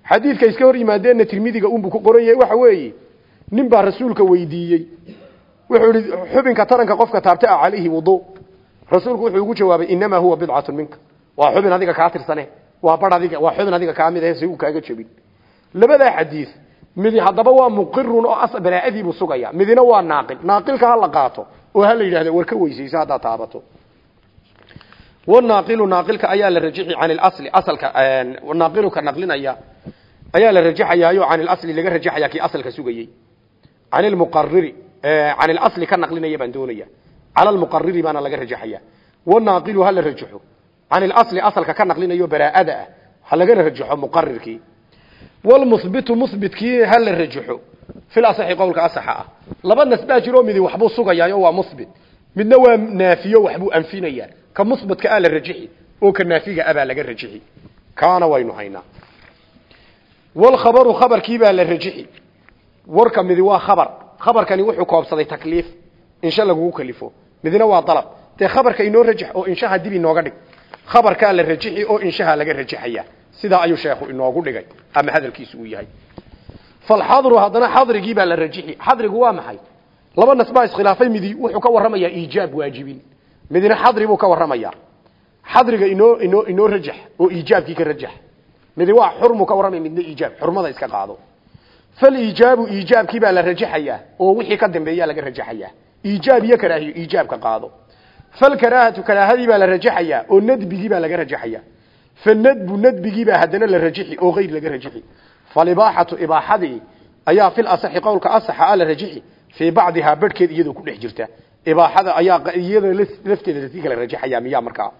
Xadiidka iska hor yimaadeenna tirmidiga unbuu ku qoran waxa weeye nin baa rasuulka weydiiyey. Wuxuu xubinka taranka qofka taabta a calayhi wudu. Rasuulku wuxuu ugu jawaabay inamaa huwa bidcatun minka waa xubin adiga kaa tirsane. Waa bar adiga waa xubin adiga kaa mid ah si uu kaaga jabin labadaa xadiid midi haddaba waa muqirun oo as baraa'adii buu sugaya. Midina waa naaqil. Naaqilka ha la qaato oo ha la yidhahdo war ka weysayso haddaad taabato. Wanaaqilu naaqilka ayaa la rajixi can ilasli asalka naaqilu ka naqlinaya ayaa la rajaxayaayo can ilasli laga rajaxaya kii asalka sugayey. Can ilmuqariri can ilasli ka naqlinaya baan doonaya cala almuqariri baana laga rajaxaya wanaaqilu ha la rajaxo can ilasli asalka ka naqlinayo baraa'ada ah ha lagana rajaxo muqarirkii walmuhbitu muhbitkii ha la rajaxo fil asaxi qowlka asaxa ah laba nas baa jiroo midi waxbuu sugayaayo waa muhbit midna waa naafiyo waxbuu anfinayaa ka muhbatka ah la rajixi oo ka naafiga ah baa laga rajixi kaana waynu haynaa walkhabaru khabarkii baa la rajixi warka midi waa khabar khabarkani wuxuu koobsaday takliif insha lagugu kalifo midna waa dalab dee khabarka inoo oo khabarkaa la rajixi oo inshaha laga rajaxaya sidaa ayuu sheekhu inoogu dhigay ama hadalkiisu uu yahay. Falxadru haddana xadrigii baa la rajixi. Xadrigu waa maxay? Laba nas baa iskhilaafay midi wuxuu ka warramayaa iijaab waajibin. Midna xadri buu ka warramayaa xadriga inoo inoo inoo rajax oo iijaabkii ka rajax. Midi waa xurmu ka warramaya midna iijaab xurmada iska qaado. Faliijaabu iijaabkii baa la rajaxayaa oo wixii ka dambeeyaa laga rajaxayaa iijaab iyo karaahiyo iijaabka qaado falkaraahatu karaahadii baa la rajaxayaa oo nadbigii baa laga rajaxayaa fanadbu nadbigii baa haddana la rajixi oo geyr laga rajixi falibaaxatu ibaaxadii ayaa fil asaxi qowlka asaxa a la rajixi fii bacdihaa badhkeed iyadoo ku dhex jirta ibaaxada ayaa iyada lafteeda la sii kala rajaxayaa miyaa markaa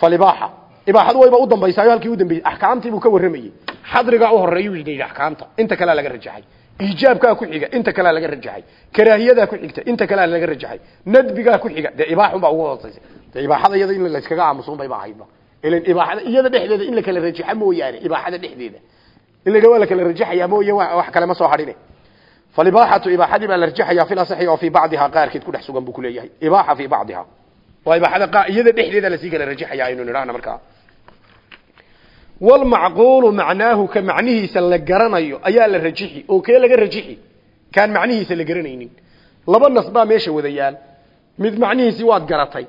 falibaaxa ibaaxadu wayba u dambaysaayo halkii u dambeysay axkaamtii buu ka warramayey xadrigaa u horeeyuu yidhi axkaamta inta kalea laga rajaxay iijaabkaa ku xiga inta kalea laga rajaxay. Karaahiyadaa ku xigta inta kalea laga rajaxay. Nadbigaa ku xiga dee ibaaxunbaa ugu hoosaysa. Dee ibaaxada iyada in layskaga aamusun bayba ahaydba ilan ibaaxada iyada dhexdeeda in la kala rajaxa mooyaane ibaaxada dhexdeeda. In la waa la kala rajaxayaa mooye wax kale ma soo hadhine. Falibaaxatu ibaaxadii baa la rajaxayaa fil asaxi oo fii bacdihaa qaarkeed ku dhex sugan buu kuleeyahay ibaaxa fii bacdihaa. Waa ibaaxada iyada dhexdeeda la sii kala rajaxaya aynu nidhahna markaa walmacquulu macnaahu ka macnihiisa la garanayo ayaa la rajixi oo kee laga rajixi kaan macnihiisa la garanaynin laba nas baa meesha wada yaal mid macnihiisii waad garatay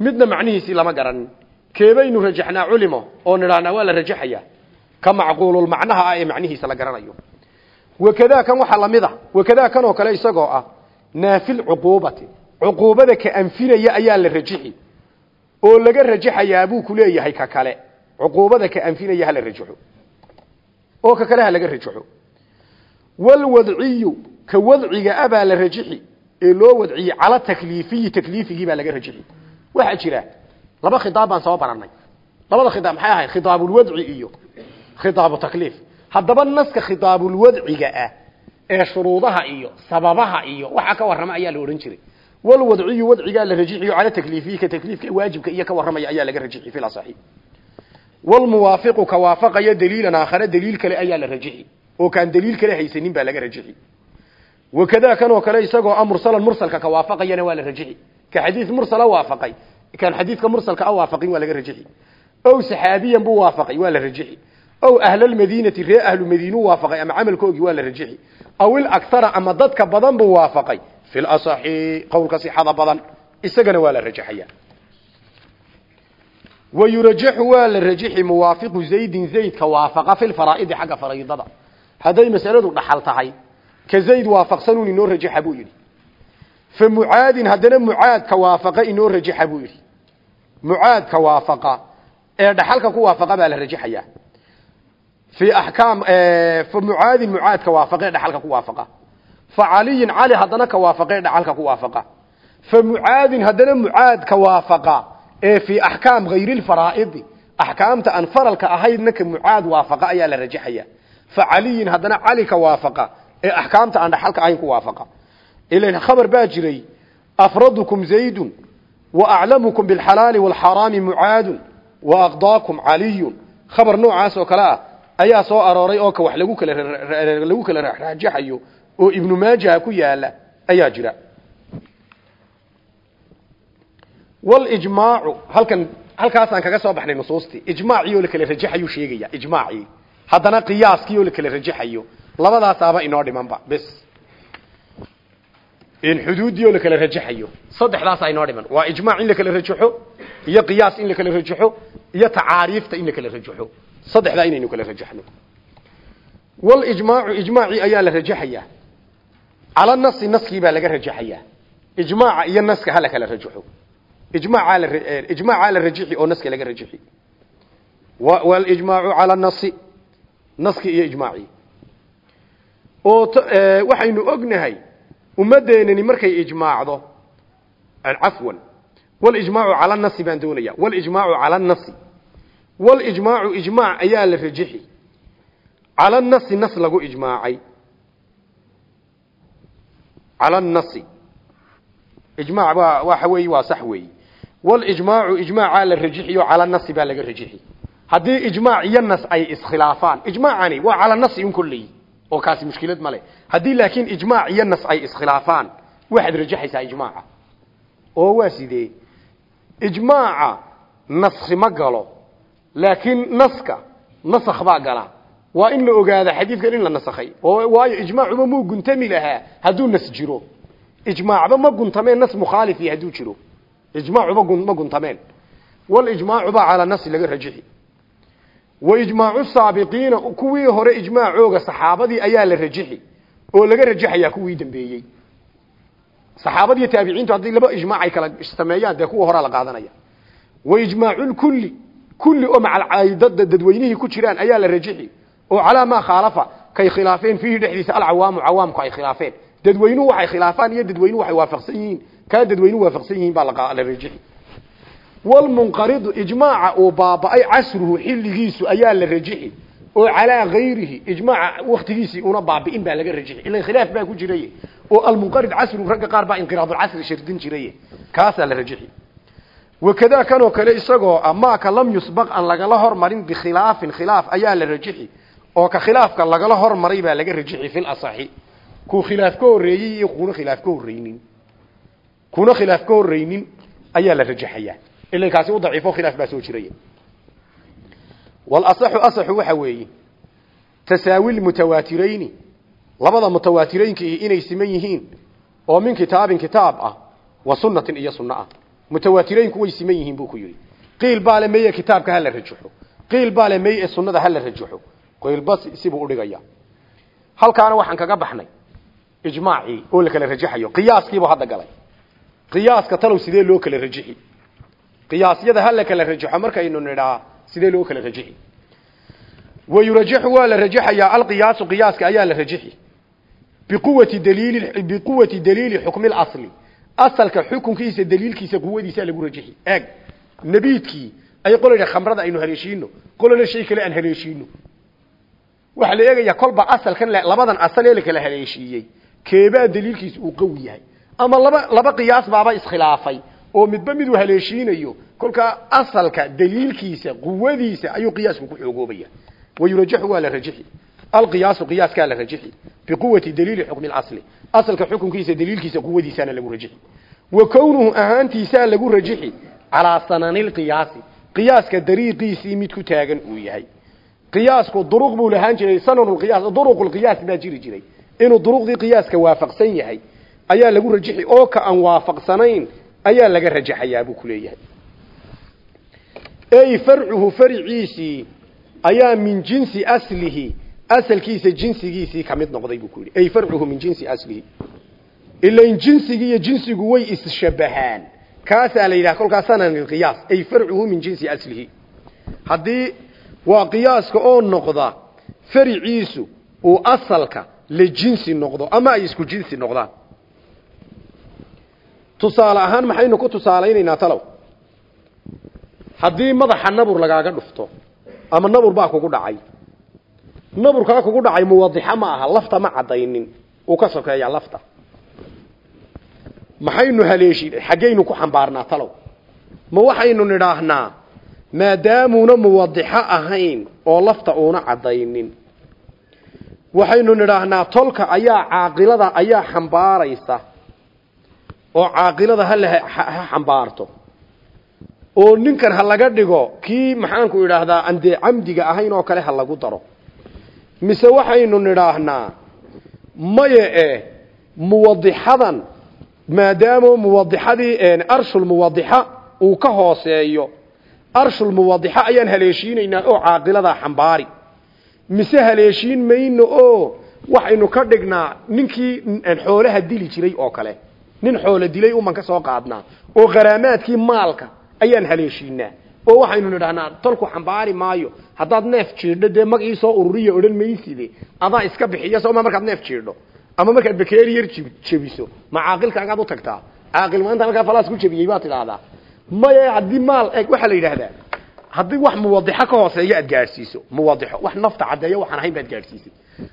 midna macnihiisii lama garanin keebaynu rajaxnaa culimo oo nidhahnaa waa la rajaxaya ka macquululmacnaha ah ee macnihiisa la garanayo wakadaa kan waxaa la mid a wakadaa kan oo kale isagoo ah naafil cuquubati cuquubada ka anfinaya ayaa la rajixi rajaxayaa cuquubada ka anfinaya hala rajaxo. Oo ka kale ha laga rajaxo. Walwadciyu ka wadciga abaa la rajixi ee loo wadciyey cala takliifiyi takliifigii baa laga rajixi waxaa jira laba khitaab soo baranay labada khitaab maxay ahayd? Khitaabulwadci iyo khitaabu takliif. Haddaba naska khitaabulwadciga ah ee shuruudaha iyo sababaha iyo waxa ka warrama ayaa la odhan jiray. Walwadciyu wadcigaa la rajixiyo cala takliifiyi ka takliifka waajibka iyo ka warramaya ayaa laga rajixi fil asaxi walmuwaafiqu ka waafaqaya daliilan aakhare daliil kale ayaa la rajixi oo kaan daliil kale haysanin baa laga rajixi wakadaa kan oo kale isagoo ah mursalan mursalka ka waafaqayana waa la rajixi ka xadiis mursala waafaqay kan xadiidka mursalka a waafaqin waa laga rajixi ow saxaabiyan buu waafaqay waa la rajixi ow ahlalmadiinati ree ahlu madiinu waafaqay ama camalkoogii waa la rajixi aw ilakhara ama dadka badan buu waafaqay fi wayurajaxu waa la rajixi muwaafiqu zaydin zaydka waafaqa fi lfaraa'idi xagga faraydada hadday masaladu dhaxal tahay ka zayd waafaqsanuun inoo rajaxa buu yidhi fa mucaadin haddana mucaadka waafaqa inoo rajaxa buu yidhi mucaadka waafaqa ee dhaxalka ku waafaqa baa la rajaxayaa fi axkaam fa mucaadin mucaadka waafaqa ee dhaxalka ku waafaqa fa caliyin cali ee fi axkaam hayri lfaraa'idi axkaamta aan faralka ahaydna ka mucaad waafaqa ayaa la rajaxaya. Fa caliyin haddana cali ka waafaqa ee axkaamta aan dhaxalka ahayn ku waafaqa. Ilan khabar baa jiray afradukum zaydun wa aclamukum bilxalaali waalxaraami mucaadun wa aqdaakum caliyun. Khabar noocaas oo kale ah ayaa soo arooray oo ka wax lagu kala lagu kala raajaxayo oo ibnu maajaha ku yaalla ayaa jira walijmaacu halkan halkaasaan kaga soo baxnay nusuustii ijmaacii oo la kala rajaxayuu sheegaya ijmaacii. Haddana qiyaaskii oo la kala rajaxayo labadaasaaba inoo dhimanba bes. Xuduuddii oo la kala rajaxayo saddexdaasaa inoo dhiman. Waa ijmaac in la kala rajaxo iyo qiyaas in la kala rajaxo iyo tacaariifta in la kala rajaxo. Saddexdaa inaynu kala rajaxno. Walijmaacu ijmaacii ayaa la rajaxayaa. Cala nasi naskii baa laga rajaxayaa. Ijmaaca iyo naska ha la kala rajaxo ijmaaca la ijmaaca la rajixi oo naska laga rajixi wal ijmaacu ala nasi naski iyo ijmaaci oo waxaynu ognahay ummadeenani markay ijmaacdo afwan nasi baan doonaya wal ijmaacu ala nasi wal ijmaacu ijmaac ayaa la rajixi ala nasi nas lagu ijmaacay ala nasi ijmaac waa waxa weeye waa sax weeye walijmaacu ijmaaca la rajixiyo cala nasi baa laga rajixi haddii ijmaac iyo nas ay iskhilaafaan ijmaacani waa cala nasi un kolley oo kaasi mushkilad male haddii laakiin ijmaac iyo nas ay iskhilaafaan waxaad rajaxaysaa ijmaaca. Oo waa sidee? Ijmaaca naskhi ma galo laakiin naska nasakh baa gala. Waa in la ogaada xadiidkan in la nasakhay. Waayo ijmaacuba muu guntami nas nas ijmaacuba ma guntameen. Walijmaacuba calaa nasi laga rajixi wa ijmaacu saabiqiina kuwii hore ijmaacooga saxaabadii ayaa la rajixi oo laga rajaxayaa kuwii dambeeyey. Saxaabadiiyo taabiciintu haddii laba ijmaac ay kala sameeyaan dee kuwa horaa la qaadanaya. Wa ijmaaculkulli kulli oo macalcaydada dadweynihii ku jiraan ayaa la rajixi oo calaa maa khaalafa kay khilaafeen fiihi dhexdiisa alcawaamu cawaamku ay khilaafeen. Dadweynuhu waxay khilaafaan iyo dadweynuhu waxay waafaqsan yihiin kaa dadweynuhu waafaqsan yihiin baa la rajixi walmunqaridu ijmaaca uu baaba'ay casruhu xilligiisu ayaa la rajixi oo calaa gayrihi ijmaaca waktigiisii una baabi'in baa laga rajixi ilan khilaaf baa ku jiray. Oo almunqarid casruhu ragga qaar baa inqiraadulcasri shardin jiray. Kaasaa la rajixi wakadaa kanoo kale isagoo ah maaka lam yusbaq aan lagala hormarin bikhilaafin khilaaf ayaa la rajixi oo ka khilaafka lagala hormaray baa laga rajixi fil asaxi kuu khilaaf ka horreeyey iyo kuna khilaaf ka horreynin kuna khilaaf ka horreynin ayaa la rajaxayaa ilan kaasi u daciifo khilaaf baa soo jiraya. Walasaxu asaxu waxa weeye tasaawil mutawaatirayni labada mutawaatiraynkiihi inay siman yihiin oo min kitaabin kitaab ah wa sunnatin iyo sunno ah. Mutawaatiraynku way siman yihiin buu ku yidhi. Qiil baale meye kitaabka hala rajaxo. Qiil baale meye sunnada hala rajaxo. Qiilba sibuu udhigaya halkaana waxaan kaga baxnay. Ijmaacii oo la kala rajaxayo. Qiyaaskiibuu hadda galay qiyaaska talow sidee loo kala rajixi qiyaasyada ha la kala rajaxo markaynu nidhaa sidee loo kala rajixi wayurajaxu waa la rajaxayaa alqiyaasu qiyaaska ayaa la rajixi biquwati daliili biquwati daliili xukmi lasli asalka xukunkiisa daliilkiisa quwadiisa lagu rajixi eeg nabiidkii ay qolayna khamrada aynu haleeshiino qolana shay kale aan haleeshiino waxaa la eegayaa kolba asalkan labadan asal ee la kala haleeshiiyey. Keebaa daliilkiisa uu yahay ama laba laba qiyaas baaba iskhilaafay. Oo midba miduu haleeshiinayo. Kolkaa asalka daliilkiisa quwadiisa ayuu qiyaasku ku xoogoobaya wayurajaxu waa la rajixi. Alqiyaasu qiyaaskaa la rajixi. Biquwati daliili xukmi اlasli asalka xukunkiisa daliilkiisa quwadiisaana lagu rajixi. Wa kownuhu ahaantiisaa lagu rajixi calaa sananilqiyaasi qiyaaska dariiqiisii mid ku taagan uu yahay. Qiyaasku duruq buu lahaan jiray. Sananulqiyaas duruqulqiyaas baa jiri jiray. Inuu duruqdii qiyaaska waafaqsan yahay ayaa lagu rajixi oo ka aan waafaqsanayn ayaa laga rajaxayaa buu ku ey farcuhu fariciisii ayaa min jinsi aslihi asalkiisa jinsigiisii ka noqday buu ku ey farcuhu min jinsi aslihi. Ilain jinsigii iyo jinsigu way isshabahaan kaasaa la yidhaha kolkaas sananilqiyaas ay farcuhu min jinsi aslihi. Haddii waa qiyaaska oo noqda fariciisu uu asalka la noqdo ama ay isku jinsi noqdaan tusaale ahaan maxaynu ku tusaalaynaynaa talow? Haddii madaxa nabur lagaaga dhufto ama nabur baa kugu dhacay naburkaa kugu dhacay muwadixa ma aha lafta ma caddaynin uu ka sokeeyaa lafta. Maxaynu haleeshin xaggaynu ku xambaarnaa talow. Ma waxaynu nidhaahnaa maadaamuuna muwadixo ahayn oo lafta uuna caddaynin. Waxaynu nidhaahnaa tolka ayaa caaqilada ayaa xambaaraysa oo caaqilada ha xambaarto. Oo ninkan ha laga dhigo kii maxaanku idhaahdaa aan dee camdiga ahayn oo kale ha lagu daro. Mise waxaynu nidhaahnaa maye e muwadixadan maadaama muwadixadii arshulmuwadixa uu ka hooseeyo arshulmuwadixa ayaan haleeshiinaynaa oo caaqiladaa xambaari. Mise haleeshiin mayno oo waxaynu ka dhignaa ninkii xoolaha dili jiray oo kale nin xoolo dilay uman ka soo qaadnaa oo qaraamaadkii maalka ayaan haleeshiinaa oo waxaynu nidhahnaa tolku xambaari maayo haddaad neef jiidho dee mag ii soo ururiya odhan mayside adaa iska bixiya sooma markaad neef jiidho ama markaad bakeeri yar jebiso ma caaqilkaagaad u tagtaa? Caaqil maanta halkaa falaas ku jebiyey baad tidhaahdaa. Maya haddii maal eg waxaa la yidhaahdaa haddii wax muwadixo ka hooseeya aad gaadhsiiso muwadixo wax nafta caddeeyo waxaan ahayn baad gaadhsiisay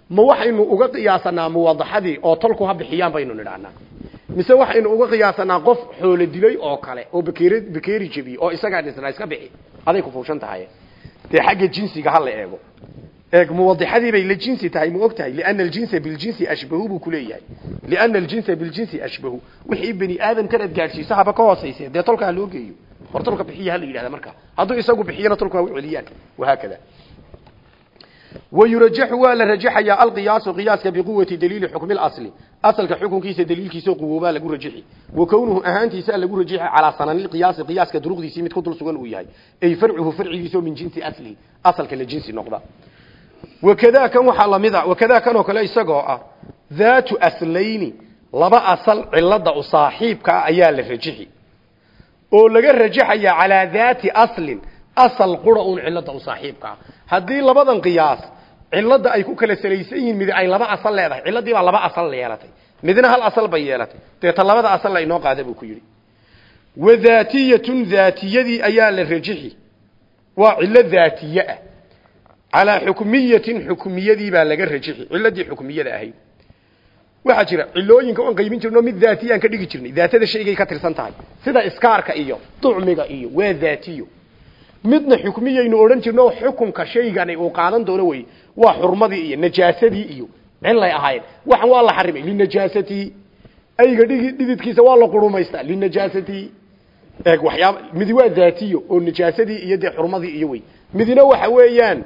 ma waxaynu uga qiyaasanaa muwadaxadii oo tolku ha bixiyaan baynu nidhahnaa mise waxaynu uga qiyaasanaa qof xoolo dilay oo kale oo bakeeri bakeeri jebiyey oo isagaa dhisnaa iska bixi aday ku fuushan tahay. Dee xagga jinsiga ha eego. Eeg muwadixadii bay la jinsi tahay ma og tahay liana aljinsa biljinsi ashbahu buu kuleeyahay liana aljinsa biljinsi ashbahu. Wixii bani aadamkan aad gaadhsiiso haba ka hoosayse dee tolka ha loo geeyo? Hor tolka bixiya ha la yidhahda marka. Hadduu isagu bixiyana tolku ha u celiyaan. Wahaakada wayurajaxu waa la rajaxayaa alqiyaasu qiyaaska biquwati daliili xukmi اlasli asalka xukunkiisa daliilkiisao quwoobaa lagu rajaxi wa kownuhu ahaantiisaa lagu rajixi calaa sananiqiyaasi qiyaaska duruqdiisii mid ku dul sugan uu yahay ay farcuhu farcigiisao min jinsi aslihi asalka la jinsi noqda wakadaakan waxaa la mid a wakadaakan oo kale isagoo ah daatu aslayni laba asal cilada u saaxiibkaa ayaa la rajixi oo laga rajaxayaa calaa daati aslin asal qura un u saaxiibkaa haddii labadan qiyaas cilada ay ku kala salaysan yihiin mid ay laba asal leedahay. Ciladii baa laba asal yeelatay. Midna hal asal bay yeelatay. Deeta labada asal la inoo qaada buu ku yidhi. Wadaatiyatun daatiyadii ayaa la rajixi. Waa cilo daatiye ah. Calaa xukmiyatin xukmiyadii baa laga rajixi. Ciladii xukmiyada ahayd. Waxaa jira cilooyinka oan qaybin jirno mid daatiya aan ka dhigi jirnay. Daatada shaygay ka tirsan tahay. Sida iskaarka iyo ducmiga iyo waa daatiyo midna xukmiyaynu odhan jirno xukunka shaygani uu qaadan doono wey waa xurmadii iyo najaasadii iyo cilay ahaayeen. Waxan waa la xarimay linajaasatii ayga dhididkiisa waa la qurumaystaa linajaasatii eeg waxyaaba midi waa daatiyo oo najaasadii iyo dee xurmadii iyo wey. Midina waxa weeyaan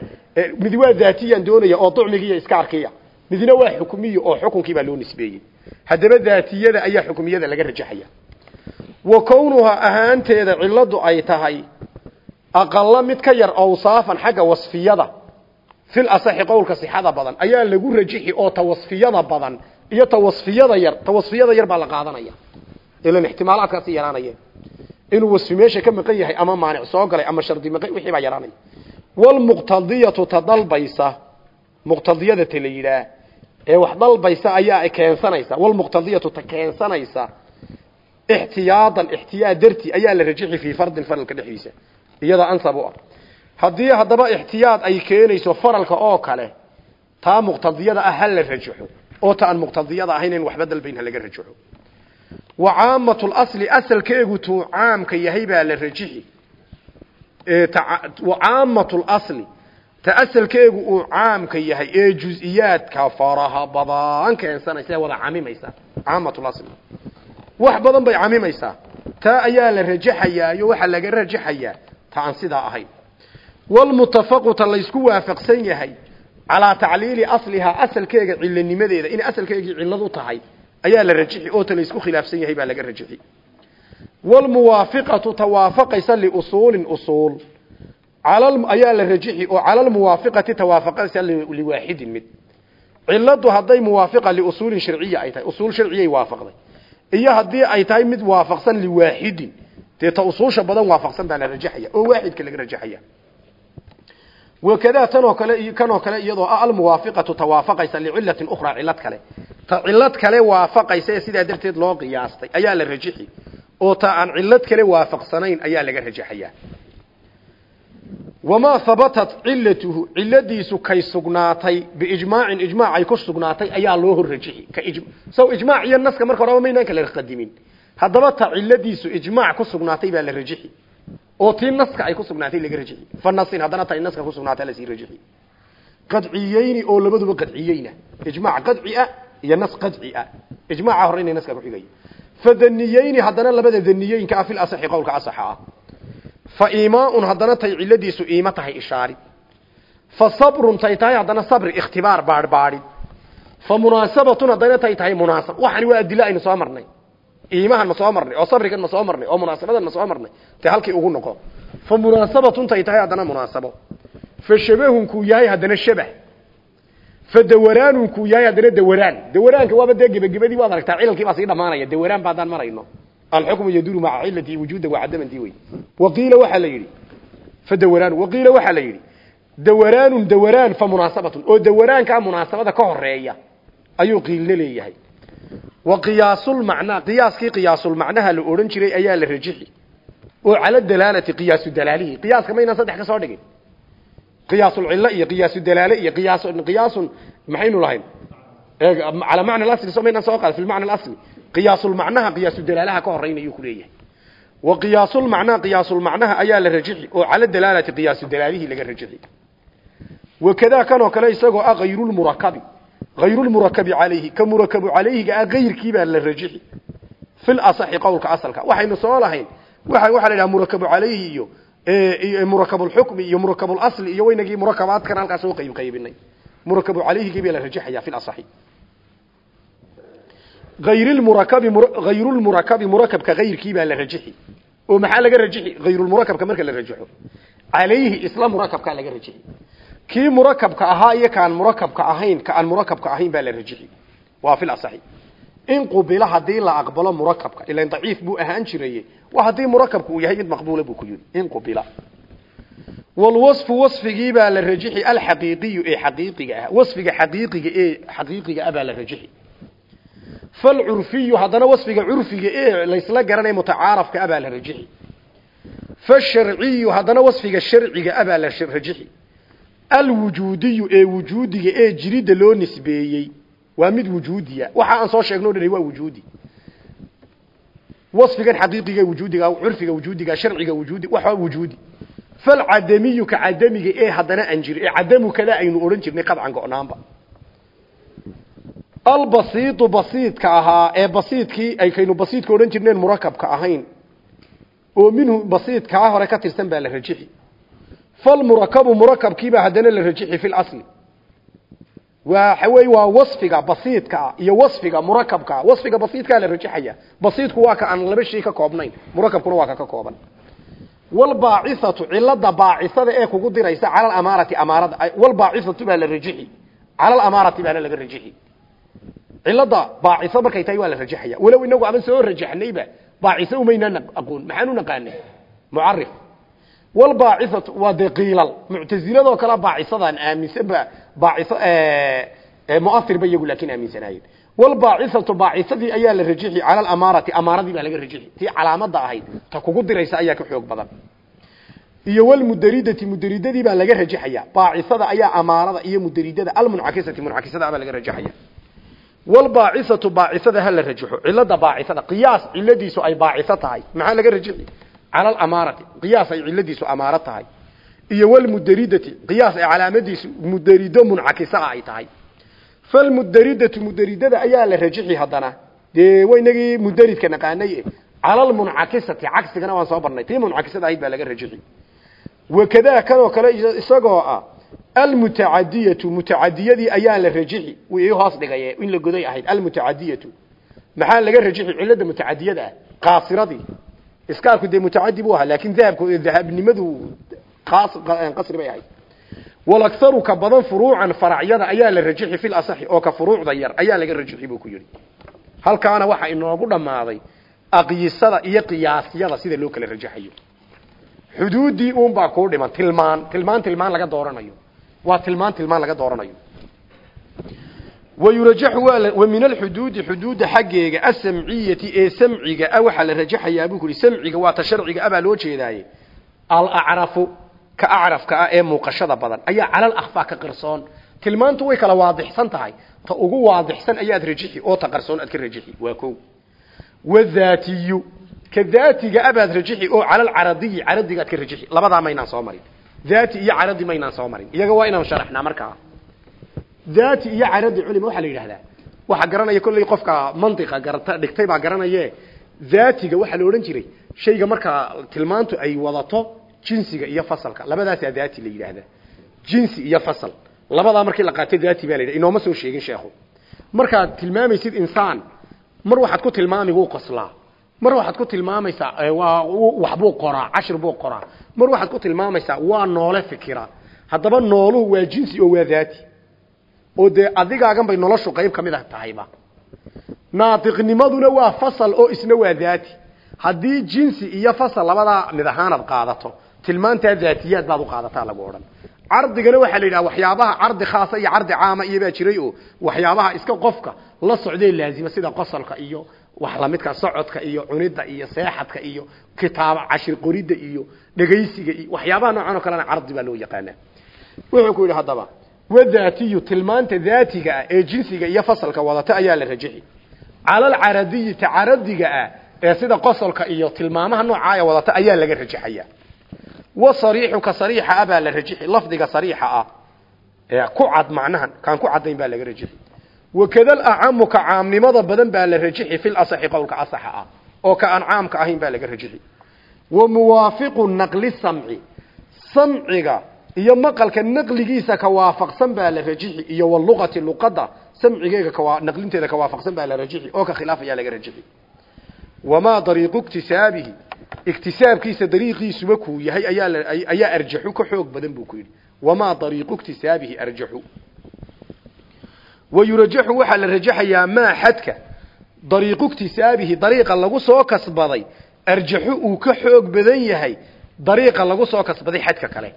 midi waa daatiyaan doonaya oo ducmigii iyo iskaarkiya midna waa xukmiyo oo xukunkii baa loo nisbeeyey. Haddaba daatiyada ayaa xukmiyada laga rajaxaya. Wa kownuha ahaanteeda ciladu ay tahay aqalo mid ka yar awsaafan xagga wasfiyada fil asaxi qowlka sixada badan ayaa lagu rajixi oo tawasfiyada badan iyo tawasfiyada yar tawasfiyada yar baa la qaadanaya. Ilan ixtimaalaadkaasi yaraanaya inuu wasfi meesha ka maqan yahay ama maanic soo galay ama shardi maqan wixii baa yaraanaya. Walmuqtadiyatu tadalbaysa muqtadiyada ta la yidhaah ee wax dalbaysa ayaa keensanaysa. Walmuqtadiyatu ta keensanaysa ixtiyaadan ixtiyaad darti ayaa la iyada ansab u ah. Haddii haddaba ixtiyaad ay keenayso faralka oo kale taa muqtadiyada ah ha la rajaxo oo ta aan muqtadiyada ahayn in waxba dalbayn ha laga rajaxo. Wa caamatu lasli asalkeegu tuu caamka yahay baa la rajixi. Wa caamatu lasli ta asalkeegu uu caamka yahay ee juz-iyaadka faraha badan keensanaysa ee wada camimaysa caamatu lasli wax badan bay camimaysaa taa ayaa la rajaxayaayo waxaa laga rajaxayaa ta aan sidaa ahayn walmutafaqu ta laysku waafaqsan yahay calaa tacliili aslihaa asalkeega cilanimadeeda inay asalkeegii cillad u tahay ayaa la rajixi oo ta laysku khilaafsan yahay baa laga rajixi. Walmuwaafiqatu tawaafaqaysa liusuulin usuul. Ayaa la rajixi oo cala almuwaafiqati tawaafaqaysa liwaaxidin mid. Ciladu hadday muwaafiqa liusuulin sharciya ay tahay usuul sharciyay waafaqday. Iyo haddii ay tahay mid waafaqsan liwaaxidin dee ta usuusha badan waafaqsan baa la rajaxaya oo waaxidka laga rajaxaya. Wakadaa tanoo kale kanoo kale iyadoo ah almuwaafiqatu tawaafaqaysa licilatin ukhraa cilad kale. Ta cilad kale waafaqaysa ee sidaa darteed loo qiyaastay ayaa la rajixi oo ta aan cilad kale waafaqsanayn ayaa laga rajaxayaa wamaa habatat cilatuhu ciladiisu kay sugnaatay biijmaacin ijmaac ay ku sugnaatay ayaa loo hor rajixi saw ijmaac iyo naska marka horeba maynaan kala qadimin haddaba ta ciladiisu ijmaac ku sugnaatay baa la rajixi oo tii naska ay ku sugnaatay laga rajixi fa nasin tay naska ku sugnaatay la sii rajixi qadciyeyni oo labaduba qadciyeyna ijmaac qadci ah iyo nas qadci ah. Hore inay naska ku xigaya fadaniyeyni haddana labada daniyeynka ah fil asaxi qowlka asaxa ah. Fa iimaaun haddana tay ciladiisu iimo tahay ishaari. Fa sabrun tay tahay haddana sabri ikhtibaar baadhbaadhid fa munaasabatun haddana tay munaasab. Waxani waa adilo aynu soo marnay iimahan ma soo marnay oo sabrigan ma soo marnay oo munaasabadan ma soo marnay. Te halkii ugu noqo. Fa munaasabatun tay tahay haddana munaasabo. Fa shabahunkuu yahay haddana shabah. Fa dawaraanunku yahay haddana dawaraan. Dawaraanka waaba dee waad aragtaa cilalkii baa sii dhamaanaya dawaraan ba haddaan marayno. Alxukmu yaduru maca cilati wujuuda wa cadamantii wey. Waqiila waxaa la yidhi. Fa dawaraan waqiila waxaa la yidhi. Dawaraanun dawaraan fa munaasabatun. Oo dawaraankaa munaasabada ka horreeya ayuu qiilna leeyahay wa qiyaasulmacnaa qiyaaskii qiyaasulmacnaha la odhan jiray ayaa la rajixi. Oo cala dalaalati qiyaasu dalaalihi. Qiyaaska maynaan saddex ka soo dhigin. Qiyaasulcillo iyo qiyaasu dalaale iyo qiyaas qiyaasun maxaynu lahayn? Calaa macna alasli soo maynaan soo qaada fi lmacna alasli. Qiyaasulmacnaha qiyaasu dalaalaha ka horeynayuu ku leeyahay. Wa qiyaasulmacnaa qiyaasulmacnaha ayaa la rajixi. Oo cala dalaalati qiyaasu dalaalihi laga rajixi. Wakadaa kanoo kale isagoo ah hayrulmurakabi hayrulmurakabi ka murakabu calayhiga ah hayrkii baa la rajixi fil asaxi qowlka asalka waxaynu soo lahayn waa waxaa la murakabu calayhi iyo murakabulxukmi iyo murakablasli iyo waynagii murakabaadkan halkaas soo qayb qaybinay murakabu calayhigii baa la rajaxaya fil asaxi ayrlmurakabi hayrulmurakabi murakabka hayrkii baa la rajixi oo maxaa laga rajixi hayrulmurakabka marka la rajaxo calayhi isla murakabkaa laga rajixi kii murakabka ahaa iyo kaan murakabka ahayn ka aan murakabka ahayn baa la rajixi waa fil asaxi in qubila haddii la aqbalo murakabka ilan daciif buu ahaan jiraye waa haddii murakabku uu yahay mid maqbuula buu ku yidhi in qubila. Walwasfu wasfigii baa la rajixi alxaqiiqiyu ee xaqiiqiga ah wasfiga xaqiiqiga ee xaqiiqiga ah baa la rajixi falcurfiyu haddana wasfiga curfiga ee laysla garanaya mutacaarafka ah baa la rajixi fasharciyu haddana wasfiga sharciga ah baa la rajixi alwujuudiyu ee wujuudiga ee jiridda loo nisbeeyey waa mid wujuudiya. Waxa aan soo sheegno dhan waa wujuudi. Wasfigan xaqiiqiga wujuudiga curfiga wujuudiga sharciga wujuudi waxa wujuudi. Fal cadamiyu ka cadamiga ee hadana aan jir ee cadamu kada aynu oran jirnay qadcan go'naanba. Al basiitu basiidka ahaa ee basiidkii ay kaynu basiidka oran jirneen murakabka ahayn oo minhu basiidka hore ka tirsan baa la rajixi fal murakabu murakabkiiba hadana la rajixi fil asli. Waxa weey waa wasfiga basiidka iyo wasfiga murakabka. Wasfiga basiidka la rajixaya. Basiidku waa ka aan laba shay ka koobnayn. Murakabkuna waa ka ka kooban. Wal baa'isatu cilada baa'isada ee kugu diraysa cala amarati amarada wal baa'isatu baa la rajixi. Cala amarati baa laga rajixi. Cilada baa'isa markay tahay waa la mu'arrif wal baa'isatu waa daqiilal mu'taziladoo kala baa'isadan aaminsan ba baa'isa ee mu'athir ba iyagu laakiin aaminsanaayeen. Wal baa'isatu baa'isadii ayaa la rajixi cala al-amarati amaradii baa laga rajixi. Tii calaamada ahayd ta kugu diraysa ayaa ka xoog badan. Iyo wal mudaridati mudaridadii baa laga rajixaya baa'isada ayaa amarada iyo mudaridada al munakisati munakisada baa laga rajixaya wal baa'isatu baa'isada hal rajixo. Cilada baa'isada qiyaas ciladiisu ay baa'isa tahay. Maxaa laga rajixi cala al-amarati qiyaas ay ciladiisu amara tahay. Iyo wal mudaridati qiyaas ay calaamadiisu mudarido munkisa ay tahay. Fal mudaridatu mudaridada ayaa la rajixi hadana dee waynagii mudaridka naqaanay. Calalmuncakisati cagsigana waan soo barnay. Tii muncakisada ahayd baa laga rajixi. Wakadaa kanoo kale isagoo ah almutacadiyatu mutacadiyadii ayaa la rajixi. Uu ii hoos dhigaye in la goday ahayd. Almutacadiyatu maxaa laga rajixi cilada mutacadiyada ah iskaarku dee mutacadi buu ahaa laakin dahabku dahabnimadu qasri bay ahayd. Walakharu ka badan furuucan faracyada ayaa la rajixi fil asaxi oo ka furuucda yar ayaa laga rajixi buu ku yidhi. Halkaana waxa inoogu dhammaaday aqyisada iyo qiyaasyada sida loo kala rajaxayo. Xuduuddii uunbaa kuu dhiman tilmaan tilmaan tilmaan laga dooranayo. Waa tilmaan tilmaan laga dooranayo min alxuduudi xuduudda xaggeega asamciyati ee samciga ah waxaa la rajaxayaa buu ku yidhi samciga waa ta sharciga ah baa loo jeedaaye alacrafu ka acrafka ah ee muuqashada badan ayaa calal akhfaa ka qarsoon tilmaantu way kala waadixsan tahay ta ugu waadixsan ayaad rajixi oo ta qarsoon aad ka rajixi waa kow wadaatiyu ka daatiga abaad rajixi oo calal caradiyi caradiga aad ka rajixi labadaa daati iyo caradi culima waxaa la yidhahdaa. Waxa garanaya kolley qofka mantiqa garata dhigtay baa garanaye. Daatiga waxaa la odhan jiray shayga markaa tilmaantu ay wadato jinsiga iyo fasalka. Labadaasaa daati la yidhaahdaa jinsi iyo fasal. Labadaa markii la qaatay daati baa la yidhaha inooma soo sheegin sheekhu. Markaad tilmaamaysid insaan mar waxaad ku tilmaami wuu qoslaa. Mar waxaad ku tilmaamaysaa waa waxbuu qoraa cashir buu qoraa. Mar waxaad ku tilmaamaysaa waa noole fikira. Haddaba nooluhu waa jinsi oo waa daati oo dee adigaagan bay noloshu qayb ka ah tahayba. Naatiqnimaduna waa fasal oo isna waa daati. Haddii jinsi iyo fasal labadaa mid ahaanaad qaadato tilmaantaa daatiyaad baad u qaadataa lagu odhan. Cardigana waxaa la yidhaha waxyaabaha cardi khaasa iyo cardi caama iyo baa jiray oo waxyaabaha iska qofka la socdee laazima sida qosolka iyo wax lamidka socodka iyo cunidda iyo seexadka iyo kitaaba cashir qoridda iyo dhegaysiga iyo waxyaabaha noocan oo kalena cardi baa loo yaqaanaa. Wuxuu ku yidhi haddaba wadaatiyu tilmaanta daatiga ah ee jinsiga iyo fasalka wadata ayaa la rajixi calal caradiyi ta caradiga ah ee sida qosolka iyo tilmaamaha noocaaya wadata ayaa laga rajaxaya wa sariixu ka sariixa ah baa la rajixi lafdiga sariixa ah ee ku cad macnahan kaan ku caddayn baa laga rajixi wakadal acamu ka caamnimada badan baa la rajixi fil asaxi qowlka asaxa ah oo ka aan caamka ahayn baa laga rajixi wa muwaafiqu naqli samci samciga iyo maqalka naqligiisa ka waafaqsan baa la rajixi iyo waluqati luqada samcigeega ka naqlinteeda ka waafaqsan baa la rajixi oo ka khilaaf ayaa laga rajixi. Wamaa dariiqu iktisaabihi iktisaabkiisa dariiqiisuba kuu yahay ayaa arjaxu ka xoog badan buu ku yidhi. Wamaa dariiqu iktisaabihi arjaxu. Wayurajaxu waxaa la rajaxayaa maa xadka. Dariiqu iktisaabihi dariiqa lagu soo kasbaday arjaxu uu ka xoog badan yahay dariiqa lagu soo kasbaday xadka kale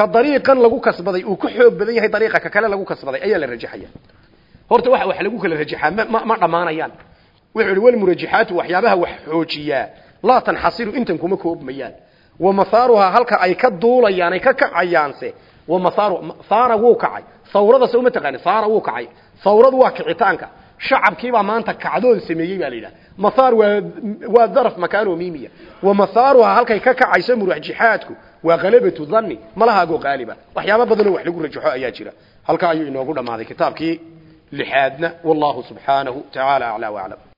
ka dariiqan lagu kasbaday uu ka xoog badan yahay dariiqa ka kale lagu kasbaday ayaa la rajaxaya horta waxa wax lagu kala rajaxaa ma ma dhamaanayaan wuxuu yidhi walmurajaxaatu waxyaabaha wax xoojiyaa laa tanxasiru intan kuma koobmayaan. Wa masaaruhaa halka ay ka duulayaan ay ka kacayaanse wa masaaru saara wuu kacay. Sawrada soo ma taqaani saara wuu kacay. Sawradu waa kicitaanka. Shacabkiibaa maanta kacdoon sameeyey baa la yidhaha. Masaar waa waa daraf makaano miimiya. Wa masaaruhaa halkay ka kacayso murajaxaadku waa qalabatu dhanni. Malahaagoo qaaliba waxyaaba badanoo wax lagu rajaxo ayaa jira. Halka ayuu inoogu dhammaaday kitaabkii. Lixaadna wallahu subxaanahu tacaala aclaa waclam